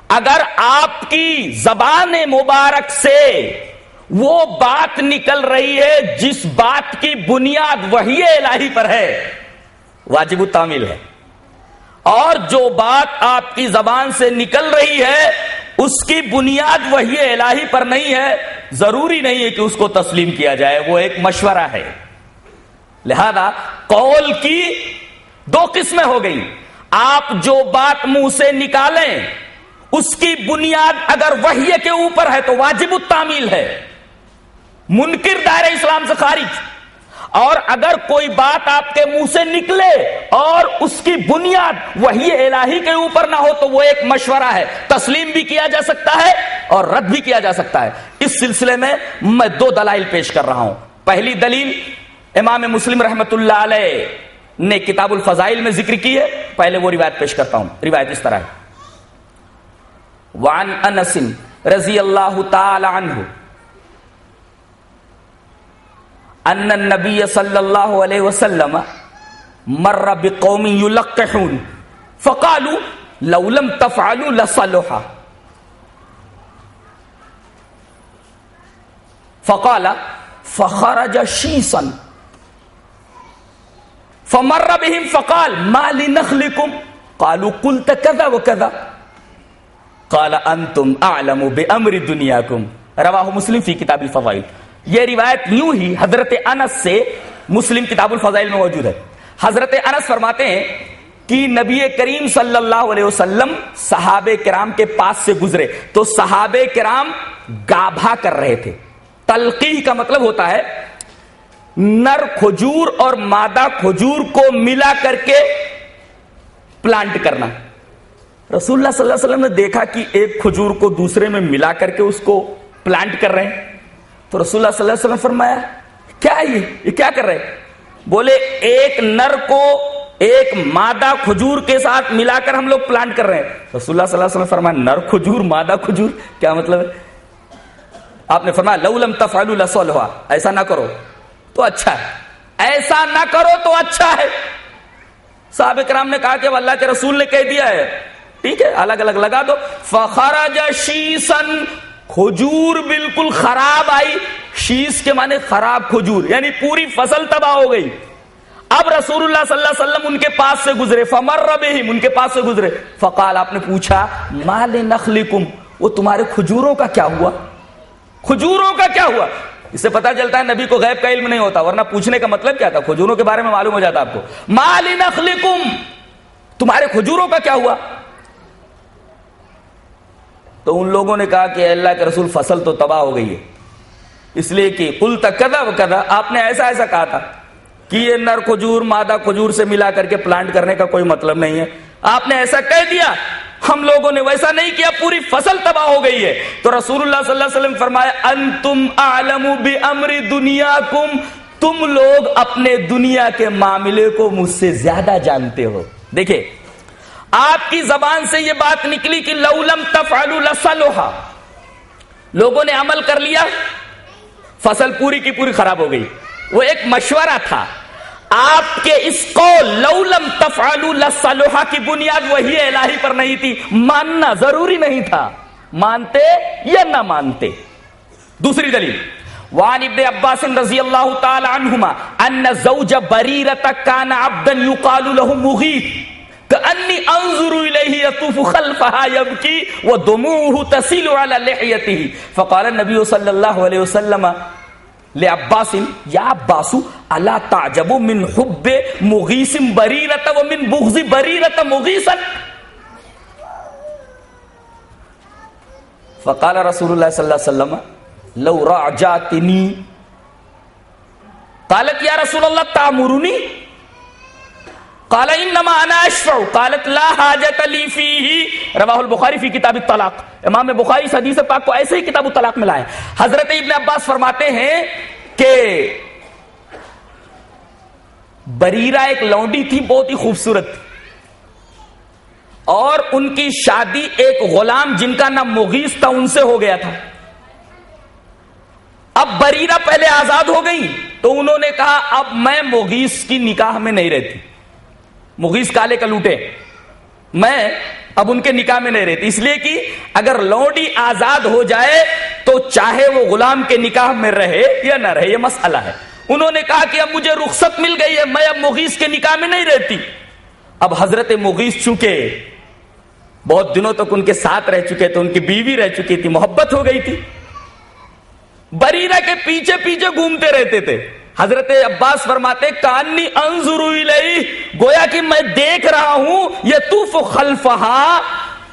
اگر آپ کی زبان مبارک سے وہ بات نکل رہی ہے، جس بات کی بنیاد وہی الہی پر ہے، واجب التعمیل ہے۔ اور جو بات آپ کی زبان سے نکل رہی ہے، اس کی بنیاد وہی الہی پر نہیں ہے۔ ضروری نہیں ہے کہ اس کو تسلیم کیا جائے، وہ ایک مشورہ ہے۔ لہذا قول کی دو قسمیں ہو گئی آپ جو بات منہ سے نکالیں، اس کی بنیاد اگر وحی کے اوپر ہے تو واجب التعمیل ہے۔ منکر دائر اسلام سے خارج۔ اور اگر کوئی بات آپ کے منہ سے نکلے اور اس کی بنیاد وہی الہی کے اوپر نہ ہو تو وہ ایک مشورہ ہے۔ تسلیم بھی کیا جا سکتا ہے اور رد بھی کیا جا سکتا ہے۔ اس سلسلے میں میں دو دلائل پیش کر رہا ہوں۔ پہلی دلیل امام مسلم رحمت اللہ علیہ نے کتاب الفضائل میں ذکر کی ہے، پہلے وہ روایت پیش کرتا ہوں۔ روایت اس طرح ہے۔ وعن انس رضی اللہ تعالی عنہ، ان النبی صلی اللہ علیہ وسلم مر بقوم یلقحون، فقالوا لو لم تفعلوا لصلح فقال، فخرج شیسا۔ فمر بهم فقال، ما لنخلكم قالوا، قلت كذا وكذا. قال انتم اعلم بامر دنیاکم رواہ مسلم فی کتاب الفضائل. یہ روایت یوں ہی حضرت انس سے مسلم کتاب الفضائل میں موجود ہے۔ حضرت انس فرماتے ہیں کہ نبی کریم صلی اللہ علیہ وسلم صحابہ کرام کے پاس سے گزرے۔ تو صحابہ کرام گابھا کر رہے تھے۔ تلقی کا مطلب ہوتا ہے نر کھجور اور مادہ کھجور کو ملا کر کے پلانٹ کرنا۔ رسول اللہ صلی اللہ علیہ وسلم نے دیکھا کہ ایک کھجور کو دوسرے میں ملا کر کے اس کو پلانٹ کر رہے ہیں۔ تو رسول اللہ صلی اللہ علیہ وسلم فرمایا، کیا یہ؟ یہ کیا کر رہے بولے، ایک نر کو ایک مادہ کھجور کے ساتھ ملا کر ہم لوگ پلانٹ کر رہے ہیں۔ رسول اللہ صلی اللہ علیہ وسلم فرمایا، نر کھجور، مادہ کھجور، کیا مطلب ہے؟ آپ نے فرمایا لولم تفعلوا لصلوا ایسا نہ کرو۔ تو اچھا ہے۔ ایسا نہ کرو تو اچھا ہے۔ صحابہ کرام نے کہا کہ اللہ کے رسول نے کہہ دیا ہے۔ ٹھیک ہے، الگ الگ لگا دو۔ فخرج شیسن، کھجور بالکل خراب آئی۔ شیس کے معنی خراب کھجور یعنی پوری فصل تباہ ہو گئی۔ اب رسول اللہ صلی اللہ علیہ وسلم ان کے پاس سے گزرے۔ فمر بہم ان کے پاس سے گزرے۔ فقال، آپ نے پوچھا، مال نخلکم، وہ تمہارے کھجوروں کا کیا ہوا؟ کھجوروں کا کیا ہوا؟ اس سے پتا چلتا ہے نبی کو غیب کا علم نہیں ہوتا، ورنہ پوچھنے کا مطلب کیا تھا؟ کھجوروں کے بارے میں معلوم ہو جاتا آپ کو۔ مال نخلکم تمہارے کھجوروں کا کیا ہوا؟ تو ان لوگوں نے کہا کہ اللہ کے رسول، فصل تو تباہ ہو گئی ہے۔ اس لیے کہ کل تک کدا و کدا آپ نے ایسا ایسا کہا تھا کہ یہ نر کھجور، مادہ کھجور سے ملا کر کے پلانٹ کرنے کا کوئی مطلب نہیں ہے۔ آپ نے ایسا کہہ دیا۔ ہم لوگوں نے ویسا نہیں کیا، پوری فصل تباہ ہو گئی ہے۔ تو رسول اللہ صلی اللہ علیہ وسلم فرمایا، انتم اعلم بامر دنیاکم، تم لوگ اپنے دنیا کے معاملے کو مجھ سے زیادہ جانتے ہو۔ دیکھیں، آپ کی زبان سے یہ بات نکلی کہ لولم تفعلوا لصلوها لوگوں نے عمل کر لیا، فصل پوری کی پوری خراب ہو گئی۔ وہ ایک مشورہ تھا۔ آپ کے اس کو لولم تفعلوا لصلوها کی بنیاد وہی الہی پر نہیں تھی، ماننا ضروری نہیں تھا۔ مانتے یا نہ مانتے؟ دوسری دلیل۔ وعن ابن عباس رضی اللہ تعالی عنہما، ان زوج بریرت کان عبدا یقال له مغیث كأني انظر اليه يطوف خلفها يبكي ودموعه تسيل على لحيته۔ فقال النبي صلى الله عليه وسلم لعباس یا عباس الا تعجب من حب مغیث بریرت و من بغض بریرت مغيثا فقال رسول اللہ صلی اللہ علیہ وسلم، لو رعجاتنی قالت، یا رسول اللہ تعمرنی قال انما انا اشفع. قالت لا حاجت لی فیہ رواہ البخاری فی کتاب الطلاق. امام بخاری اس حدیث پاک کو ایسے ہی کتاب الطلاق میں لائے. حضرت ابن عباس فرماتے ہیں کہ بریرہ ایک لونڈی تھی، بہت ہی خوبصورت. تھی اور ان کی شادی ایک غلام جن کا نام مغیث تھا، ان سے ہو گیا تھا. اب بریرہ پہلے آزاد ہو گئی، تو انہوں نے کہا، اب میں مغیث کی نکاح میں نہیں رہتی۔ مغیث کالے کا لوٹے۔ میں اب ان کے نکاح میں نہیں رہتی۔ اس لیے کہ اگر لوڈی آزاد ہو جائے تو چاہے وہ غلام کے نکاح میں رہے یا نہ رہے، یہ مسئلہ ہے۔ انہوں نے کہا کہ اب مجھے رخصت مل گئی ہے، میں اب مغیث کے نکاح میں نہیں رہتی۔ اب حضرت مغیث چونکہ بہت دنوں تک ان کے ساتھ رہ چکے تھے، ان کی بیوی رہ چکی تھی، محبت ہو گئی تھی۔ بریرہ کے پیچھے پیچھے گھومتے رہتے تھے۔ حضرت عباس فرماتے کانی انظر گویا کہ میں دیکھ رہا ہوں یہ توف خلفہا،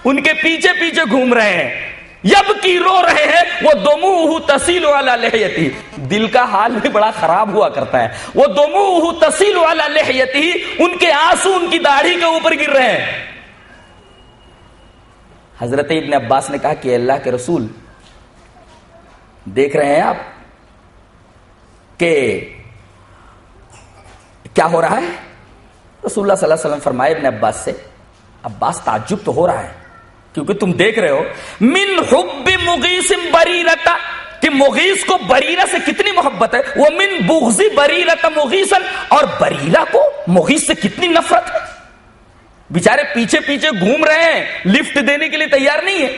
ان کے پیچھے پیچھے گھوم رہے ہیں۔ یب کی رو رہے ہیں، وہ دموہ تسیل والا لحیتی۔ دل کا حال بھی بڑا خراب ہوا کرتا ہے۔ وہ دموہ تسیل والا لحیتی، ان کے آنسو ان کی داڑھی کے اوپر گر رہے ہیں۔ حضرت ابن عباس نے کہا کہ اللہ کے رسول، دیکھ رہے ہیں آپ کہ کیا ہو رہا ہے؟ رسول اللہ صلی اللہ علیہ وسلم فرمائے، ابن عباس سے، عباس تعجب تو ہو رہا ہے، کیونکہ تم دیکھ رہے ہو، من حب مغیث بریرتا، کہ مغیث کو بریرہ سے کتنی محبت ہے وہ من بغضی بریرتا مغیثن اور بریرہ کو مغیث سے کتنی نفرت ہے۔ بیچارے پیچھے پیچھے گھوم رہے ہیں، لفٹ دینے کے لیے تیار نہیں ہے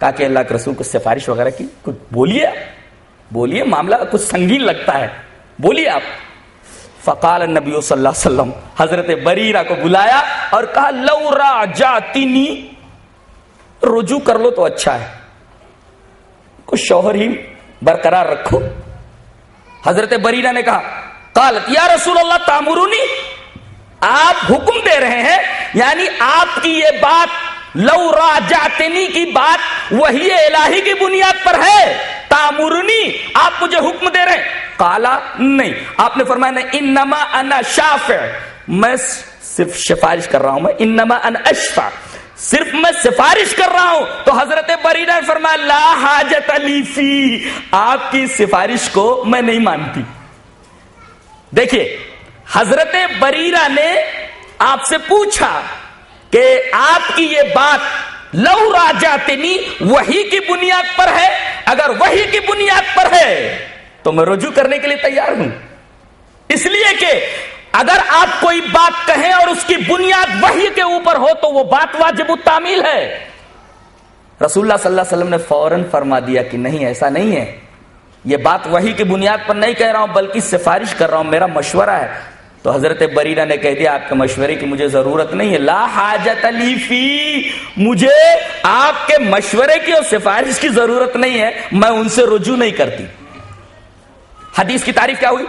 کہا کہ اللہ کے رسول کو سفارش وغیرہ کی، کچھ بولیے بولیے، معاملہ کچھ سنگین لگتا ہے، بولیے آپ۔ فقال النبی صلی اللہ علیہ وسلم، حضرت بریرہ کو بلایا اور کہا، لو راجاتنی رجوع کر لو تو اچھا ہے۔ کچھ شوہر ہی برقرار رکھو۔ حضرت بریرہ نے کہا، قالت، یا رسول اللہ، تامرونی، آپ حکم دے رہے ہیں یعنی آپ کی یہ بات، لو راجاتنی کی بات، وہی الہی کی بنیاد پر ہے۔ تامرنی، آپ مجھے حکم دے رہے ہیں۔ کالا نہیں۔ آپ نے فرمایا، نہیں، انما انا شافع۔ میں صرف سفارش کر رہا ہوں، میں انما انا اشفع۔ صرف میں سفارش کر رہا ہوں۔ تو حضرت بریرہ نے فرمایا، لا حاجت علی فی۔ آپ کی سفارش کو میں نہیں مانتی۔ دیکھیے، حضرت بریرہ نے آپ سے پوچھا کہ آپ کی یہ بات لو راجاتنی وہی کی بنیاد پر ہے۔ اگر وہی کی بنیاد پر ہے، تو میں رجوع کرنے کے لیے تیار ہوں۔ اس لیے کہ اگر آپ کوئی بات کہیں اور اس کی بنیاد وہی کے اوپر ہو، تو وہ بات واجب التعمیل ہے۔ رسول اللہ صلی اللہ علیہ وسلم نے فوراً فرما دیا کہ نہیں، ایسا نہیں ہے۔ یہ بات وہی کی بنیاد پر نہیں کہہ رہا ہوں، بلکہ سفارش کر رہا ہوں، میرا مشورہ ہے۔ تو حضرت بریرہ نے کہہ دیا، آپ کے مشورے کی مجھے ضرورت نہیں ہے۔ لا حاجت علی فی، مجھے آپ کے مشورے کی اور سفارش کی ضرورت نہیں ہے، میں ان سے رجوع نہیں کرتی۔ حدیث کی تعریف کیا ہوئی؟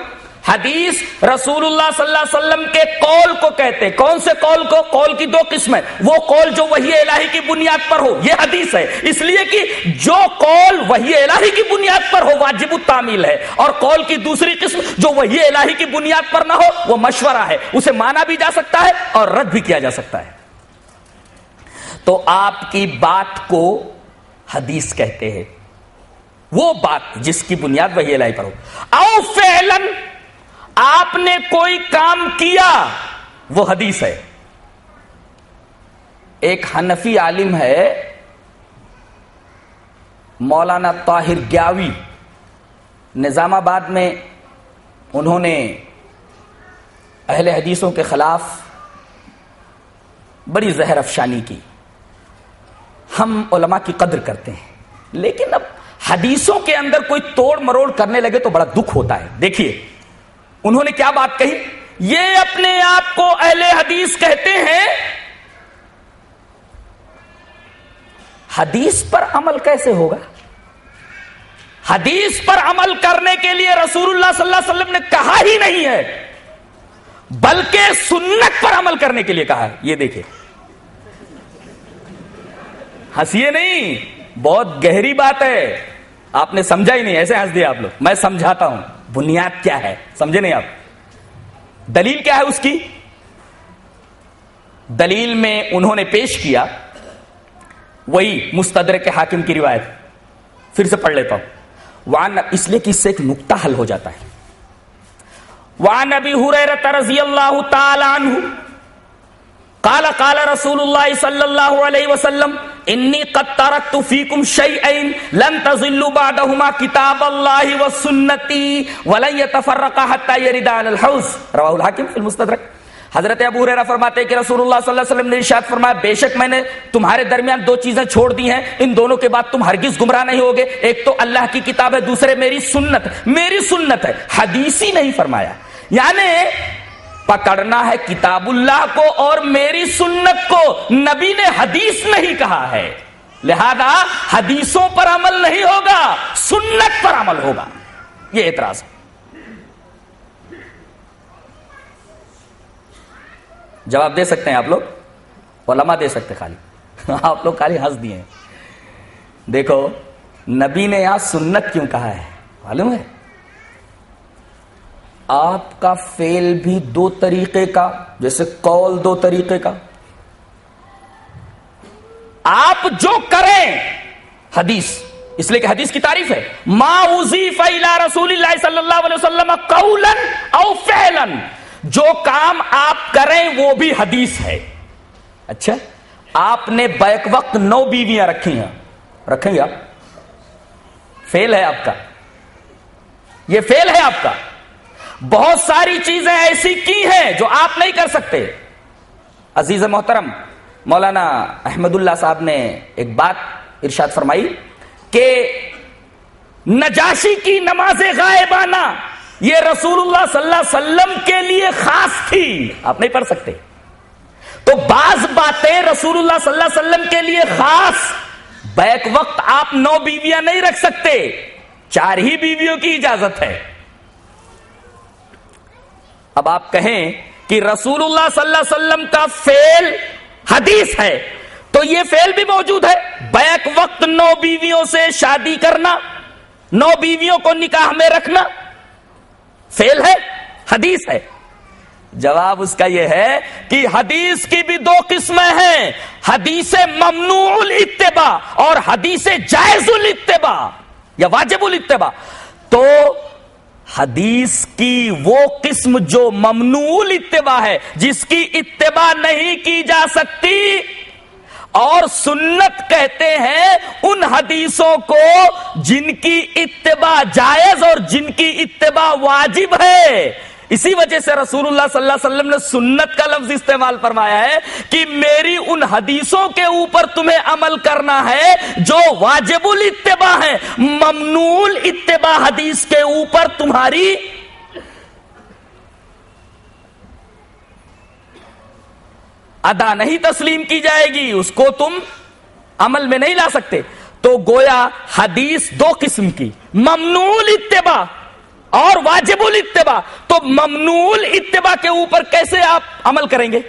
حدیث رسول اللہ صلی اللہ علیہ وسلم کے قول کو کہتے کون سے قول کو؟ قول کی دو قسم ہے وہ قول جو وہی الہی کی بنیاد پر ہو، یہ حدیث ہے۔ اس لیے کہ جو قول وہی الہی کی بنیاد پر ہو، واجب التعمیل ہے۔ اور قول کی دوسری قسم جو وہی الہی کی بنیاد پر نہ ہو، وہ مشورہ ہے۔ اسے مانا بھی جا سکتا ہے اور رد بھی کیا جا سکتا ہے۔ تو آپ کی بات کو حدیث کہتے ہیں۔ وہ بات جس کی بنیاد وہی الہی پر ہو۔ او فعلن آپ نے کوئی کام کیا؟ وہ حدیث ہے۔ ایک حنفی عالم ہے، مولانا طاہر گیاوی۔ نظام آباد میں انہوں نے اہل حدیثوں کے خلاف بڑی زہر افشانی کی۔ ہم علماء کی قدر کرتے ہیں۔ لیکن اب حدیثوں کے اندر کوئی توڑ مروڑ کرنے لگے تو بڑا دکھ ہوتا ہے۔ دیکھیے انہوں نے کیا بات کہی؟ یہ اپنے آپ کو اہل حدیث کہتے ہیں۔ حدیث پر عمل کیسے ہوگا؟ حدیث پر عمل کرنے کے لیے رسول اللہ صلی اللہ علیہ وسلم نے کہا ہی نہیں ہے۔ بلکہ سنت پر عمل کرنے کے لیے کہا ہے۔ یہ دیکھیں۔ ہنسی نہیں۔ بہت گہری بات ہے۔ آپ نے سمجھا ہی نہیں۔ ایسے ہنس دیا آپ لوگ۔ میں سمجھاتا ہوں۔ بنیاد کیا ہے؟ سمجھے نہیں آپ؟ دلیل کیا ہے اس کی؟ دلیل میں انہوں نے پیش کیا، وہی مستدر کے حاکم کی روایت۔ پھر سے پڑھ لیتا ہوں۔ وان اس لیے کہ اس سے ایک نقطہ حل ہو جاتا ہے۔ وان ابی رضی اللہ تعالی عنہ، قال قال رسول اللہ صلی اللہ علیہ وسلم انی قد ترکت فیکم شیئین لن تظلوا بعدہما کتاب اللہ وسنتی ولن یتفرقا حتی یردا علی الحوز. رواہ الحاکم فی المستدرک حضرت ابو ہریرہ فرماتے ہیں کہ رسول اللہ صلی اللہ علیہ وسلم نے ارشاد فرمایا، بے شک میں نے تمہارے درمیان دو چیزیں چھوڑ دی ہیں، ان دونوں کے بعد تم ہرگز گمراہ نہیں ہوگے۔ ایک تو اللہ کی کتاب ہے، دوسرے میری سنت میری سنت ہے۔ حدیثی نہیں فرمایا۔ یعنی پکڑنا ہے کتاب اللہ کو اور میری سنت کو۔ نبی نے حدیث نہیں کہا ہے۔ لہذا حدیثوں پر عمل نہیں ہوگا، سنت پر عمل ہوگا۔ یہ اعتراض ہے۔ جواب دے سکتے ہیں آپ لوگ؟ علماء دے سکتے خالی۔ آپ لوگ خالی ہنس دیے۔ دیکھو، نبی نے یہاں سنت کیوں کہا ہے؟ معلوم ہے؟ آپ کا فیل بھی دو طریقے کا، جیسے کال دو طریقے کا۔ آپ جو کریں، حدیث، اس لیے کہ حدیث کی تعریف ہے۔ ما اضیف الى رسول اللہ صلی اللہ علیہ وسلم قولا او فعلا۔ جو کام آپ کریں، وہ بھی حدیث ہے۔ اچھا آپ نے بیک وقت نو بیویاں رکھی ہیں۔ رکھیں گے آپ؟ فیل ہے آپ کا۔ یہ فیل ہے آپ کا۔ بہت ساری چیزیں ایسی کی ہیں جو آپ نہیں کر سکتے۔ عزیز محترم، مولانا احمد اللہ صاحب نے ایک بات ارشاد فرمائی کہ نجاشی کی نماز غائبانہ یہ رسول اللہ صلی اللہ علیہ وسلم کے لیے خاص تھی۔ آپ نہیں پڑھ سکتے۔ تو بعض باتیں رسول اللہ صلی اللہ علیہ وسلم کے لیے خاص۔ بیک وقت آپ نو بیویاں نہیں رکھ سکتے۔ چار ہی بیویوں کی اجازت ہے۔ اب آپ کہیں کہ رسول اللہ صلی اللہ علیہ وسلم کا فیل حدیث ہے، تو یہ فیل بھی موجود ہے۔ بیک وقت نو بیویوں سے شادی کرنا، نو بیویوں کو نکاح میں رکھنا فیل ہے، حدیث ہے۔ جواب اس کا یہ ہے کہ حدیث کی بھی دو قسمیں ہیں، حدیث ممنوع الاتباع اور حدیث جائز الاتباع یا واجب الاتباع۔ تو حدیث کی وہ قسم جو ممنوع اتباع ہے، جس کی اتباع نہیں کی جا سکتی، اور سنت کہتے ہیں ان حدیثوں کو جن کی اتباع جائز اور جن کی اتباع واجب ہے۔ اسی وجہ سے رسول اللہ صلی اللہ علیہ وسلم نے سنت کا لفظ استعمال فرمایا ہے کہ میری ان حدیثوں کے اوپر تمہیں عمل کرنا ہے جو واجب الاتباع ہے ممنوع اتباع حدیث کے اوپر تمہاری ادا نہیں تسلیم کی جائے گی، اس کو تم عمل میں نہیں لا سکتے۔ تو گویا حدیث دو قسم کی۔ ممنوع اتباع۔ اور واجب الاتباع. تو ممنول اتباع کے اوپر کیسے آپ عمل کریں گے؟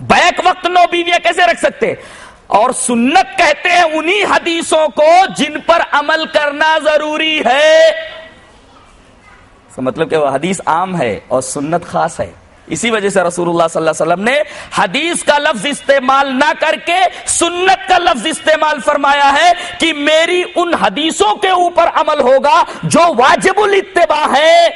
بیک وقت نو بیویاں کیسے رکھ سکتے؟ اور سنت کہتے ہیں انہی حدیثوں کو جن پر عمل کرنا ضروری ہے۔ مطلب کہ وہ حدیث عام ہے اور سنت خاص ہے۔ اسی وجہ سے رسول اللہ صلی اللہ علیہ وسلم نے حدیث کا لفظ استعمال نہ کر کے سنت کا لفظ استعمال فرمایا ہے کہ میری ان حدیثوں کے اوپر عمل ہوگا جو واجب الاتباع ہے۔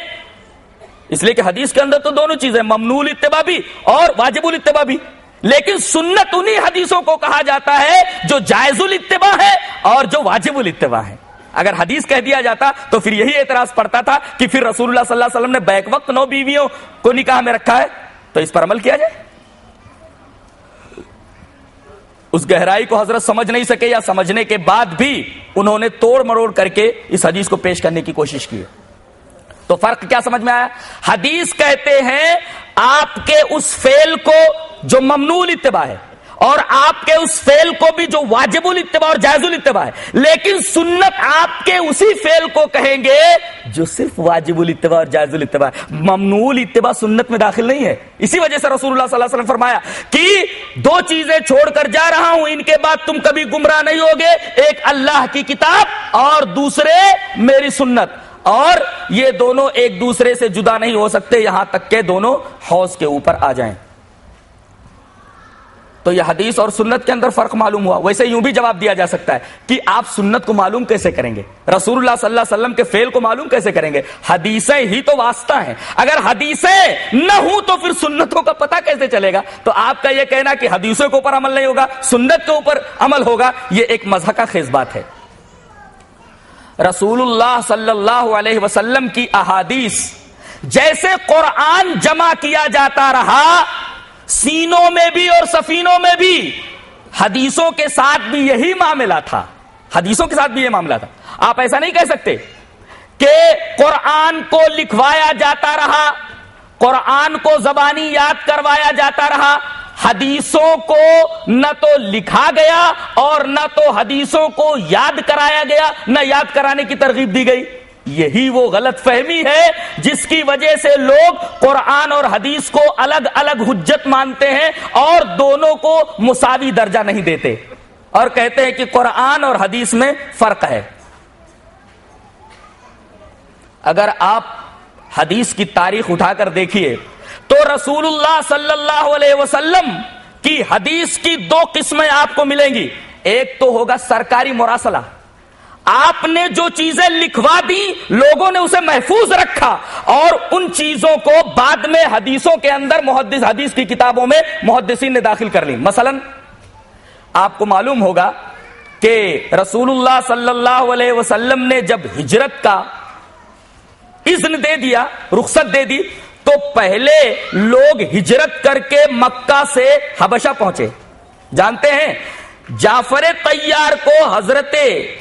اس لیے کہ حدیث کے اندر تو دونوں چیزیں ممنوع اتباع بھی اور واجب الاتباع بھی۔ لیکن سنت انہی حدیثوں کو کہا جاتا ہے جو جائز الاتباع ہے اور جو واجب الاتباع ہے۔ اگر حدیث کہہ دیا جاتا تو پھر یہی اعتراض پڑتا تھا کہ پھر رسول اللہ صلی اللہ علیہ وسلم نے بیک وقت نو بیویوں کو نکاح میں رکھا ہے تو اس پر عمل کیا جائے؟ اس گہرائی کو حضرت سمجھ نہیں سکے یا سمجھنے کے بعد بھی انہوں نے توڑ مروڑ کر کے اس حدیث کو پیش کرنے کی کوشش کی۔ تو فرق کیا سمجھ میں آیا؟ حدیث کہتے ہیں آپ کے اس فیل کو جو ممنوع اتباع ہے۔ اور آپ کے اس فیل کو بھی جو واجب الاتباع اور جائز الاتباع ہے، لیکن سنت آپ کے اسی فیل کو کہیں گے جو صرف واجب الاتباع اور جائز الاتباع ہے۔ ممنوع الاتباع سنت میں داخل نہیں ہے۔ اسی وجہ سے رسول اللہ صلی اللہ علیہ وسلم فرمایا کہ دو چیزیں چھوڑ کر جا رہا ہوں، ان کے بعد تم کبھی گمراہ نہیں ہوگے۔ ایک اللہ کی کتاب اور دوسرے میری سنت۔ اور یہ دونوں ایک دوسرے سے جدا نہیں ہو سکتے، یہاں تک کہ دونوں حوض کے اوپر آ جائیں۔ تو یہ حدیث اور سنت کے اندر فرق معلوم ہوا۔ ویسے یوں بھی جواب دیا جا سکتا ہے کہ آپ سنت کو معلوم کیسے کریں گے؟ رسول اللہ صلی اللہ علیہ وسلم کے فیل کو معلوم کیسے کریں گے؟ حدیثیں ہی تو واسطہ ہیں۔ اگر حدیثیں نہ ہوں تو پھر سنتوں کا پتہ کیسے چلے گا؟ تو آپ کا یہ کہنا کہ حدیثوں کے اوپر عمل نہیں ہوگا، سنت کے اوپر عمل ہوگا، یہ ایک مذہب کا خیز بات ہے۔ رسول اللہ صلی اللہ علیہ وسلم کی احادیث جیسے قرآن جمع کیا جاتا رہا سینوں میں بھی اور سفینوں میں بھی حدیثوں کے ساتھ بھی یہی معاملہ تھا۔ حدیثوں کے ساتھ بھی یہ معاملہ تھا۔ آپ ایسا نہیں کہہ سکتے کہ قرآن کو لکھوایا جاتا رہا، قرآن کو زبانی یاد کروایا جاتا رہا، حدیثوں کو نہ تو لکھا گیا اور نہ تو حدیثوں کو یاد کرایا گیا، نہ یاد کرانے کی ترغیب دی گئی۔ یہی وہ غلط فہمی ہے جس کی وجہ سے لوگ قرآن اور حدیث کو الگ الگ حجت مانتے ہیں اور دونوں کو مساوی درجہ نہیں دیتے اور کہتے ہیں کہ قرآن اور حدیث میں فرق ہے۔ اگر آپ حدیث کی تاریخ اٹھا کر دیکھیے تو رسول اللہ صلی اللہ علیہ وسلم کی حدیث کی دو قسمیں آپ کو ملیں گی۔ ایک تو ہوگا سرکاری مراسلہ۔ آپ نے جو چیزیں لکھوا دی، لوگوں نے اسے محفوظ رکھا اور ان چیزوں کو بعد میں حدیثوں کے اندر، محدث حدیث کی کتابوں میں محدثین نے داخل کر لی۔ مثلا، آپ کو معلوم ہوگا کہ رسول اللہ صلی اللہ علیہ وسلم نے جب ہجرت کا اذن دے دیا، رخصت دے دی، تو پہلے لوگ ہجرت کر کے مکہ سے حبشہ پہنچے۔ جانتے ہیں جعفر تیار کو حضرت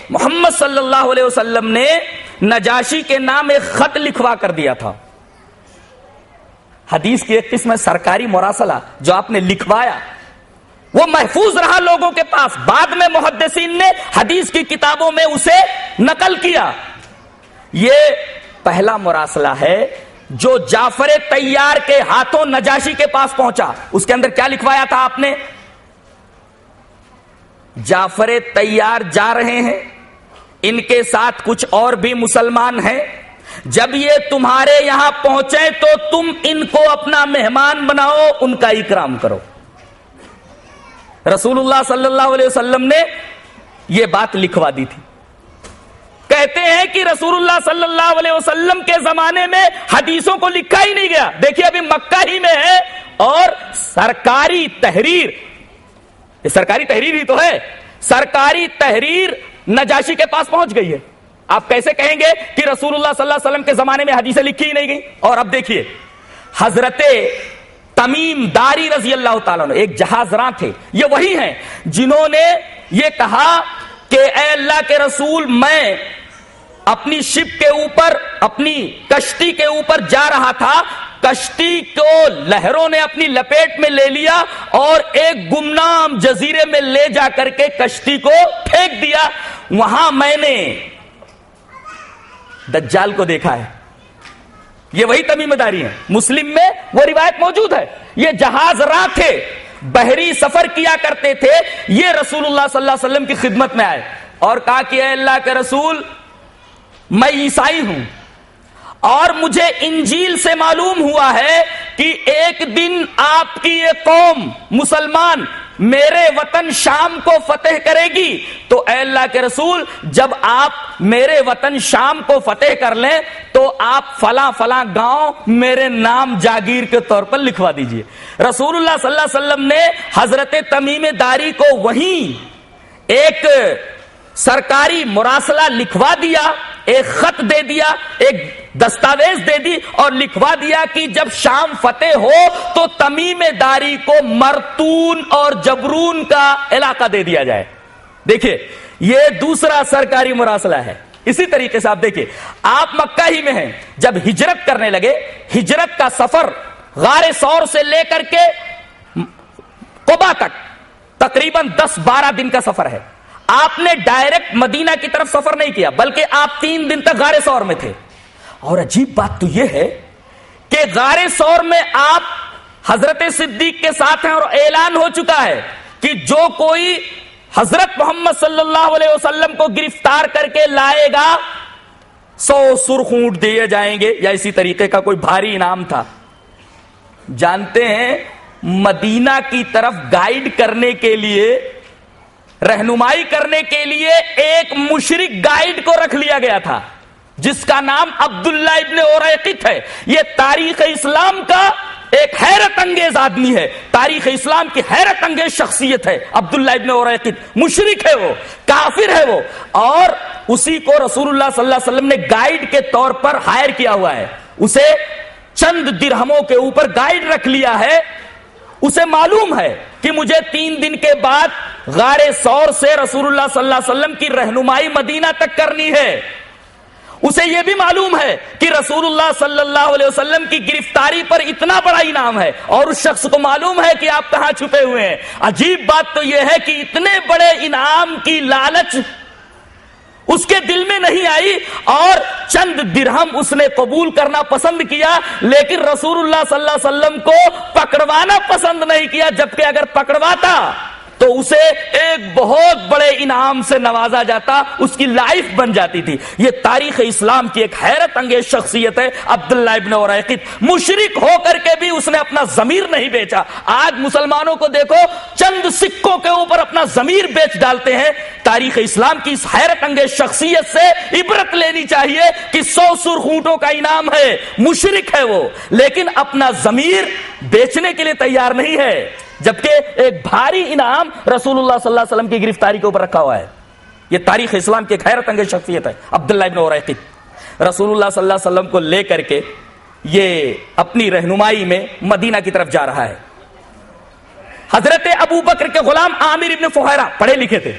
محمد صلی اللہ علیہ وسلم نے نجاشی کے نام ایک خط لکھوا کر دیا تھا۔ حدیث کی ایک قسم ہے سرکاری مراسلہ جو آپ نے لکھوایا۔ وہ محفوظ رہا لوگوں کے پاس۔ بعد میں محدثین نے حدیث کی کتابوں میں اسے نقل کیا۔ یہ پہلا مراسلہ ہے جو جعفر تیار کے ہاتھوں نجاشی کے پاس پہنچا۔ اس کے اندر کیا لکھوایا تھا آپ نے؟ جعفر تیار جا رہے ہیں۔ ان کے ساتھ کچھ اور بھی مسلمان ہیں۔ جب یہ تمہارے یہاں پہنچے تو تم ان کو اپنا مہمان بناؤ، ان کا اکرام کرو۔ رسول اللہ صلی اللہ علیہ وسلم نے یہ بات لکھوا دی تھی۔ کہتے ہیں کہ رسول اللہ صلی اللہ علیہ وسلم کے زمانے میں حدیثوں کو لکھا ہی نہیں گیا۔ دیکھیے ابھی مکہ ہی میں ہے اور سرکاری تحریر یہ سرکاری تحریر ہی تو ہے۔ سرکاری تحریر نجاشی کے پاس پہنچ گئی ہے۔ آپ کیسے کہیں گے کہ رسول اللہ صلی اللہ علیہ وسلم کے زمانے میں حدیثیں لکھی ہی نہیں گئی اور اب دیکھیے، حضرت تمیم داری رضی اللہ تعالیٰ نے ایک جہاز راں تھے۔ یہ وہی ہیں جنہوں نے یہ کہا کہ اے اللہ کے رسول، میں اپنی شپ کے اوپر، اپنی کشتی کے اوپر جا رہا تھا۔ کشتی کو لہروں نے اپنی لپیٹ میں لے لیا اور ایک گمنام جزیرے میں لے جا کر کے کشتی کو پھینک دیا۔ وہاں میں نے دجال کو دیکھا ہے۔ یہ وہی تمیم داری ہے مسلم میں وہ روایت موجود ہے۔ یہ جہاز راہ تھے، بحری سفر کیا کرتے تھے۔ یہ رسول اللہ صلی اللہ علیہ وسلم کی خدمت میں آئے۔ اور کہا کہ اے اللہ کے رسول میں عیسائی ہوں۔ اور مجھے انجیل سے معلوم ہوا ہے کہ ایک دن آپ کی یہ قوم مسلمان میرے وطن شام کو فتح کرے گی۔ تو اے اللہ کے رسول، جب آپ میرے وطن شام کو فتح کر لیں، تو آپ فلاں فلاں گاؤں میرے نام جاگیر کے طور پر لکھوا دیجیے۔ رسول اللہ صلی اللہ علیہ وسلم نے حضرت تمیم داری کو وہیں ایک سرکاری مراسلہ لکھوا دیا، ایک خط دے دیا، ایک دستاویز دے دی اور لکھوا دیا کہ جب شام فتح ہو تو تمیم داری کو مرتون اور جبرون کا علاقہ دے دیا جائے۔ دیکھیے، یہ دوسرا سرکاری مراسلہ ہے۔ اسی طریقے سے آپ دیکھیے، آپ مکہ ہی میں ہیں، جب ہجرت کرنے لگے، ہجرت کا سفر غار سور سے لے کر کے قبا تک، تقریباً دس بارہ دن کا سفر ہے۔ آپ نے ڈائریکٹ مدینہ کی طرف سفر نہیں کیا، بلکہ آپ تین دن تک غار سور میں تھے۔ اور عجیب بات تو یہ ہے کہ غار سور میں آپ حضرت صدیق کے ساتھ ہیں اور اعلان ہو چکا ہے کہ جو کوئی حضرت محمد صلی اللہ علیہ وسلم کو گرفتار کر کے لائے گا، سو سرخ اونٹ دیے جائیں گے۔ یا اسی طریقے کا کوئی بھاری انعام تھا۔ جانتے ہیں، مدینہ کی طرف گائیڈ کرنے کے لیے رہنمائی کرنے کے لیے ایک مشرق گائیڈ کو رکھ لیا گیا تھا، جس کا نام عبداللہ ابن اوریقت ہے۔ یہ تاریخ اسلام کا ایک حیرت انگیز آدمی ہے۔ تاریخ اسلام کی حیرت انگیز شخصیت ہے عبداللہ ابن اوریقت مشرق ہے وہ، کافر ہے وہ۔ اور اسی کو رسول اللہ صلی اللہ علیہ وسلم نے گائیڈ کے طور پر ہائر کیا ہوا ہے۔ اسے چند درہموں کے اوپر گائیڈ رکھ لیا ہے۔ اسے معلوم ہے کہ مجھے تین دن کے بعد غار سور سے رسول اللہ صلی اللہ علیہ وسلم کی رہنمائی مدینہ تک کرنی ہے۔ اسے یہ بھی معلوم ہے کہ رسول اللہ صلی اللہ علیہ وسلم کی گرفتاری پر اتنا بڑا انعام ہے اور اس شخص کو معلوم ہے کہ آپ کہاں چھپے ہوئے ہیں۔ عجیب بات تو یہ ہے کہ اتنے بڑے انعام کی لالچ اس کے دل میں نہیں آئی اور چند درہم اس نے قبول کرنا پسند کیا، لیکن رسول اللہ صلی اللہ علیہ وسلم کو پکڑوانا پسند نہیں کیا، جبکہ اگر پکڑواتا تو اسے ایک بہت بڑے انعام سے نوازا جاتا، اس کی لائف بن جاتی تھی۔ یہ تاریخ اسلام کی ایک حیرت انگیز شخصیت ہے، عبداللہ ابن عریقت۔ مشرق ہو کر کے بھی اس نے اپنا ضمیر نہیں بیچا۔ آج مسلمانوں کو دیکھو، چند سکوں کے اوپر اپنا ضمیر بیچ ڈالتے ہیں۔ تاریخ اسلام کی اس حیرت انگیز شخصیت سے عبرت لینی چاہیے کہ سو سرخوٹوں کا انعام ہے۔ مشرق ہے وہ، لیکن اپنا ضمیر بیچنے کے لیے تیار نہیں ہے۔ جبکہ ایک بھاری انعام رسول اللہ صلی اللہ علیہ وسلم کی گرفتاری کے اوپر رکھا ہوا ہے۔ یہ تاریخ اسلام کی ایک حیرت انگیز شخصیت ہے۔ عبداللہ ابن عریقت رسول اللہ صلی اللہ علیہ وسلم کو لے کر کے یہ اپنی رہنمائی میں مدینہ کی طرف جا رہا ہے۔ حضرت ابو بکر کے غلام عامر ابن فہرا پڑھے لکھے تھے۔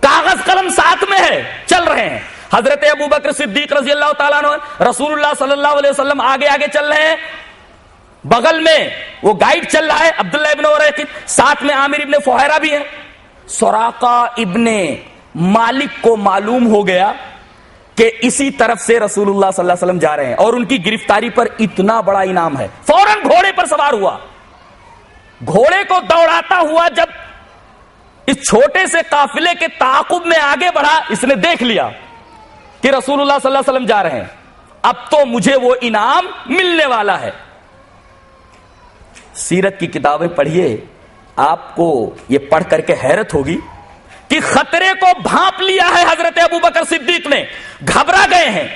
کاغذ قلم ساتھ میں ہے، چل رہے ہیں۔ حضرت ابو بکر صدیق رضی اللہ تعالیٰ رسول اللہ صلی اللہ علیہ وسلم آگے آگے چل رہے ہیں۔ بغل میں وہ گائیڈ چل رہا ہے، عبداللہ ابن عریقت ساتھ میں عامر ابن فہرا بھی ہے سوراقا ابن مالک کو معلوم ہو گیا کہ اسی طرف سے رسول اللہ صلی اللہ علیہ وسلم جا رہے ہیں اور ان کی گرفتاری پر اتنا بڑا انعام ہے۔ فوراً گھوڑے پر سوار ہوا۔ گھوڑے کو دوڑاتا ہوا جب اس چھوٹے سے قافلے کے تعاقب میں آگے بڑھا، اس نے دیکھ لیا کہ رسول اللہ صلی اللہ علیہ وسلم جا رہے ہیں۔ اب تو مجھے وہ انعام ملنے والا ہے۔ سیرت کی کتابیں پڑھیے، آپ کو یہ پڑھ کر کے حیرت ہوگی کہ خطرے کو بھانپ لیا ہے حضرت ابو بکر صدیق نے، گھبرا گئے ہیں۔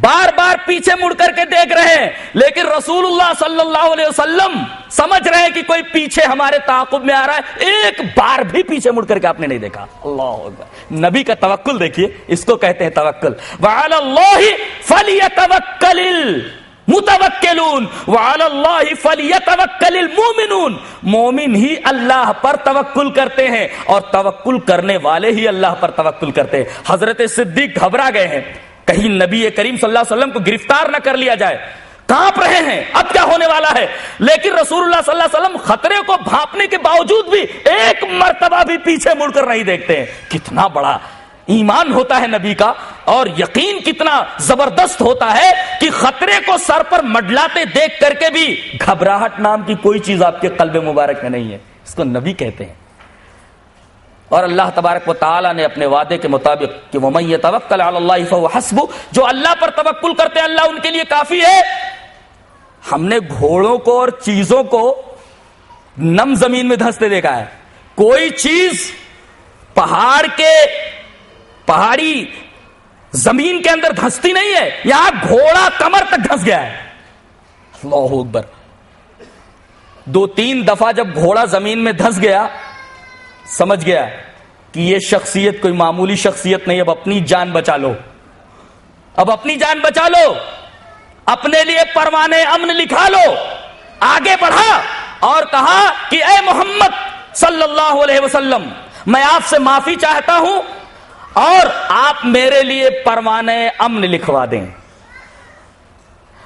بار بار پیچھے مڑ کر کے دیکھ رہے ہیں، لیکن رسول اللہ صلی اللہ علیہ وسلم سمجھ رہے ہیں کہ کوئی پیچھے ہمارے تعاقب میں آ رہا ہے۔ ایک بار بھی پیچھے مڑ کر کے آپ نے نہیں دیکھا۔ اللہ نبی کا توکل دیکھیے، اس کو کہتے ہیں توکل۔ وعلی اللہ فلیتوکل متوکلون وعلی اللہ فلیتوکل المومنون۔ مومن ہی اللہ پر توکل کرتے ہیں اور توکل کرنے والے ہی اللہ پر توکل کرتے ہیں۔ حضرت صدیق گھبرا گئے ہیں۔ کہیں نبی کریم صلی اللہ علیہ وسلم کو گرفتار نہ کر لیا جائے۔ کانپ رہے ہیں۔ اب کیا ہونے والا ہے؟ لیکن رسول اللہ صلی اللہ علیہ وسلم خطرے کو بھانپنے کے باوجود بھی ایک مرتبہ بھی پیچھے مڑ کر نہیں دیکھتے ہیں۔ کتنا بڑا ایمان ہوتا ہے نبی کا اور یقین کتنا زبردست ہوتا ہے کہ خطرے کو سر پر مڈلاتے دیکھ کر کے بھی گھبراہٹ نام کی کوئی چیز آپ کے قلب مبارک میں نہیں ہے۔ اس کو نبی کہتے ہیں۔ اور اللہ تبارک و تعالی نے اپنے وعدے کے مطابق کہ وہ میں توکل اللہ فهو حسب، جو اللہ پر توکل کرتے ہیں، اللہ ان کے لیے کافی ہے۔ ہم نے گھوڑوں کو اور چیزوں کو نم زمین میں دھستے دیکھا ہے۔ کوئی چیز پہاڑ کے پہاڑی زمین کے اندر دھستی نہیں ہے، یہاں گھوڑا کمر تک دھس گیا ہے۔ اللہ اکبر۔ دو تین دفعہ جب گھوڑا زمین میں دھس گیا، سمجھ گیا کہ یہ شخصیت کوئی معمولی شخصیت نہیں، اب اپنی جان بچا لو۔ اب اپنی جان بچا لو۔ اپنے لیے پروانے امن لکھا لو۔ آگے بڑھا اور کہا کہ اے محمد صلی اللہ علیہ وسلم، میں آپ سے معافی چاہتا ہوں اور آپ میرے لیے پروانے امن لکھوا دیں۔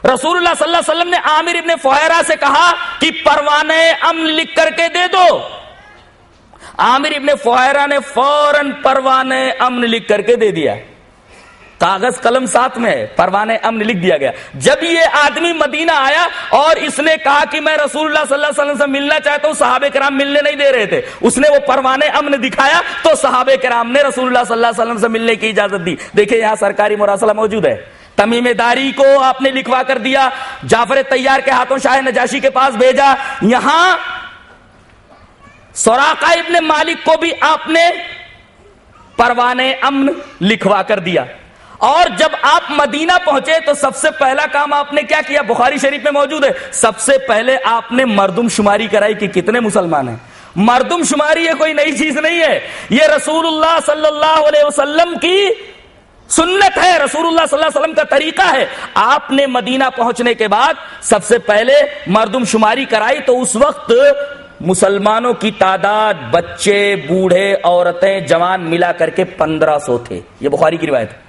رسول اللہ صلی اللہ علیہ وسلم نے عامر ابن فہرا سے کہا کہ پروانے امن لکھ کر کے دے دو۔ عامر ابن فہرا نے فوراً پروانے امن لکھ کر کے دے دیا۔ کاغذ قلم ساتھ میں ہے پروانے امن لکھ دیا گیا۔ جب یہ آدمی مدینہ آیا اور اس نے کہا کہ میں رسول اللہ صلی اللہ علیہ وسلم سے ملنا چاہتا ہوں، صحابہ کرام ملنے نہیں دے رہے تھے۔ اس نے وہ پروانے امن دکھایا تو صحابہ کرام نے رسول اللہ صلی اللہ علیہ وسلم سے ملنے کی اجازت دی۔ دیکھیں یہاں سرکاری مراسلہ موجود ہے۔ تمیم داری کو آپ نے لکھوا کر دیا، جعفر تیار کے ہاتھوں شاہ نجاشی کے پاس بھیجا۔ یہاں سوراقہ ابن مالک کو بھی آپ نے پروانے امن لکھوا کر دیا۔ اور جب آپ مدینہ پہنچے تو سب سے پہلا کام آپ نے کیا کیا؟ بخاری شریف میں موجود ہے۔ سب سے پہلے آپ نے مردم شماری کرائی کہ کتنے مسلمان ہیں۔ مردم شماری یہ کوئی نئی چیز نہیں ہے۔ یہ رسول اللہ صلی اللہ علیہ وسلم کی سنت ہے۔ رسول اللہ صلی اللہ علیہ وسلم کا طریقہ ہے۔ آپ نے مدینہ پہنچنے کے بعد سب سے پہلے مردم شماری کرائی تو اس وقت مسلمانوں کی تعداد، بچے، بوڑھے، عورتیں، جوان ملا کر کے پندرہ سو تھے۔ یہ بخاری کی روایت ہے۔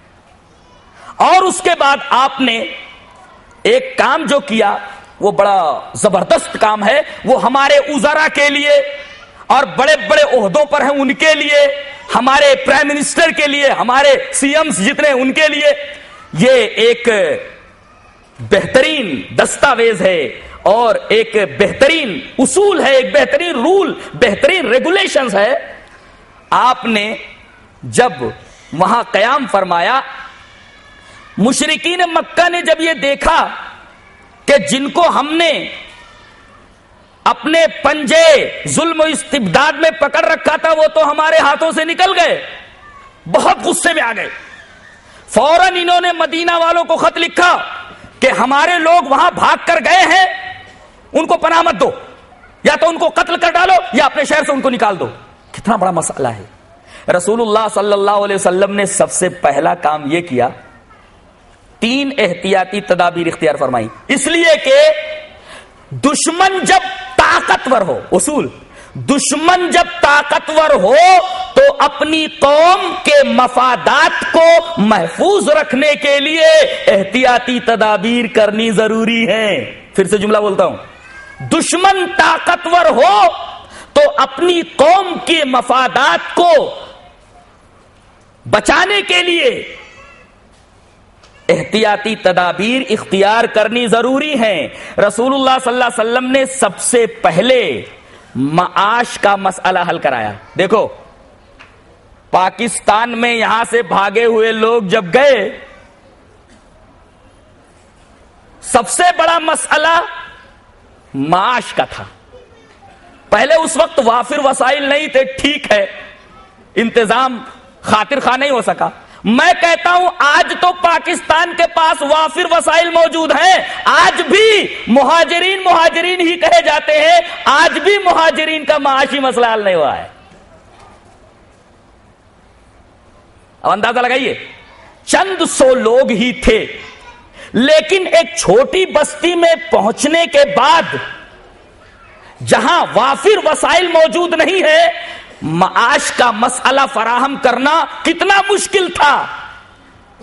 اور اس کے بعد آپ نے ایک کام جو کیا، وہ بڑا زبردست کام ہے، وہ ہمارے ازارا کے لیے اور بڑے بڑے عہدوں پر ہیں ان کے لیے، ہمارے پرائم منسٹر کے لیے، ہمارے سی ایمس جتنے ان کے لیے۔ یہ ایک بہترین دستاویز ہے اور ایک بہترین اصول ہے، ایک بہترین رول، بہترین ریگولیشن ہے۔ آپ نے جب وہاں قیام فرمایا مشرقین مکہ نے جب یہ دیکھا کہ جن کو ہم نے اپنے پنجے ظلم و استبداد میں پکڑ رکھا تھا، وہ تو ہمارے ہاتھوں سے نکل گئے۔ بہت غصے میں آ گئے۔ فوراً انہوں نے مدینہ والوں کو خط لکھا کہ ہمارے لوگ وہاں بھاگ کر گئے ہیں، ان کو پناہ مت دو۔ یا تو ان کو قتل کر ڈالو، یا اپنے شہر سے ان کو نکال دو۔ کتنا بڑا مسئلہ ہے۔ رسول اللہ صلی اللہ علیہ وسلم نے سب سے پہلا کام یہ کیا تین احتیاطی تدابیر اختیار فرمائی۔ اس لیے کہ دشمن جب طاقتور ہو، اصول، دشمن جب طاقتور ہو تو اپنی قوم کے مفادات کو محفوظ رکھنے کے لیے احتیاطی تدابیر کرنی ضروری ہے۔ پھر سے جملہ بولتا ہوں۔ دشمن طاقتور ہو تو اپنی قوم کے مفادات کو بچانے کے لیے احتیاطی تدابیر اختیار کرنی ضروری ہے رسول اللہ صلی اللہ علیہ وسلم نے سب سے پہلے معاش کا مسئلہ حل کرایا۔ دیکھو، پاکستان میں یہاں سے بھاگے ہوئے لوگ جب گئے، سب سے بڑا مسئلہ معاش کا تھا۔ پہلے اس وقت وافر وسائل نہیں تھے، ٹھیک ہے، انتظام خاطر خواہ نہیں ہو سکا۔ میں کہتا ہوں آج تو پاکستان کے پاس وافر وسائل موجود ہیں۔ آج بھی مہاجرین مہاجرین ہی کہے جاتے ہیں، آج بھی مہاجرین کا معاشی مسئلہ حل نہیں ہوا ہے۔ اب اندازہ لگائیے، چند سو لوگ ہی تھے، لیکن ایک چھوٹی بستی میں پہنچنے کے بعد جہاں وافر وسائل موجود نہیں ہے معاش کا مسئلہ فراہم کرنا کتنا مشکل تھا۔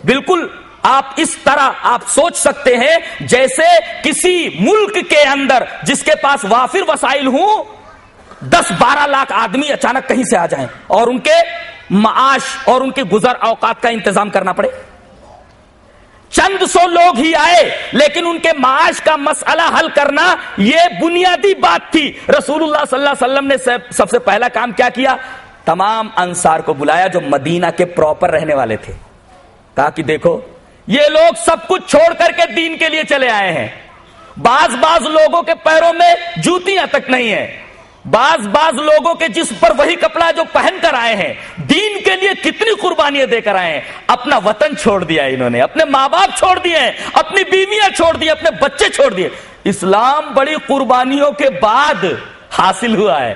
بالکل آپ اس طرح آپ سوچ سکتے ہیں جیسے کسی ملک کے اندر جس کے پاس وافر وسائل ہوں، دس بارہ لاکھ آدمی اچانک کہیں سے آ جائیں اور ان کے معاش اور ان کے گزر اوقات کا انتظام کرنا پڑے۔ چند سو لوگ ہی آئے، لیکن ان کے معاش کا مسئلہ حل کرنا یہ بنیادی بات تھی۔ رسول اللہ صلی اللہ علیہ وسلم نے سب سے پہلا کام کیا کیا؟ تمام انصار کو بلایا جو مدینہ کے پراپر رہنے والے تھے۔ کہا کہ دیکھو، یہ لوگ سب کچھ چھوڑ کر کے دین کے لیے چلے آئے ہیں۔ بعض بعض لوگوں کے پیروں میں جوتیاں تک نہیں ہیں۔ بعض بعض لوگوں کے جس پر وہی کپڑا جو پہن کر آئے ہیں، دین کے لیے کتنی قربانیاں دے کر آئے ہیں۔ اپنا وطن چھوڑ دیا انہوں نے، اپنے ماں باپ چھوڑ دیے اپنی بیویاں چھوڑ دی اپنے بچے چھوڑ دیے۔ اسلام بڑی قربانیوں کے بعد حاصل ہوا ہے۔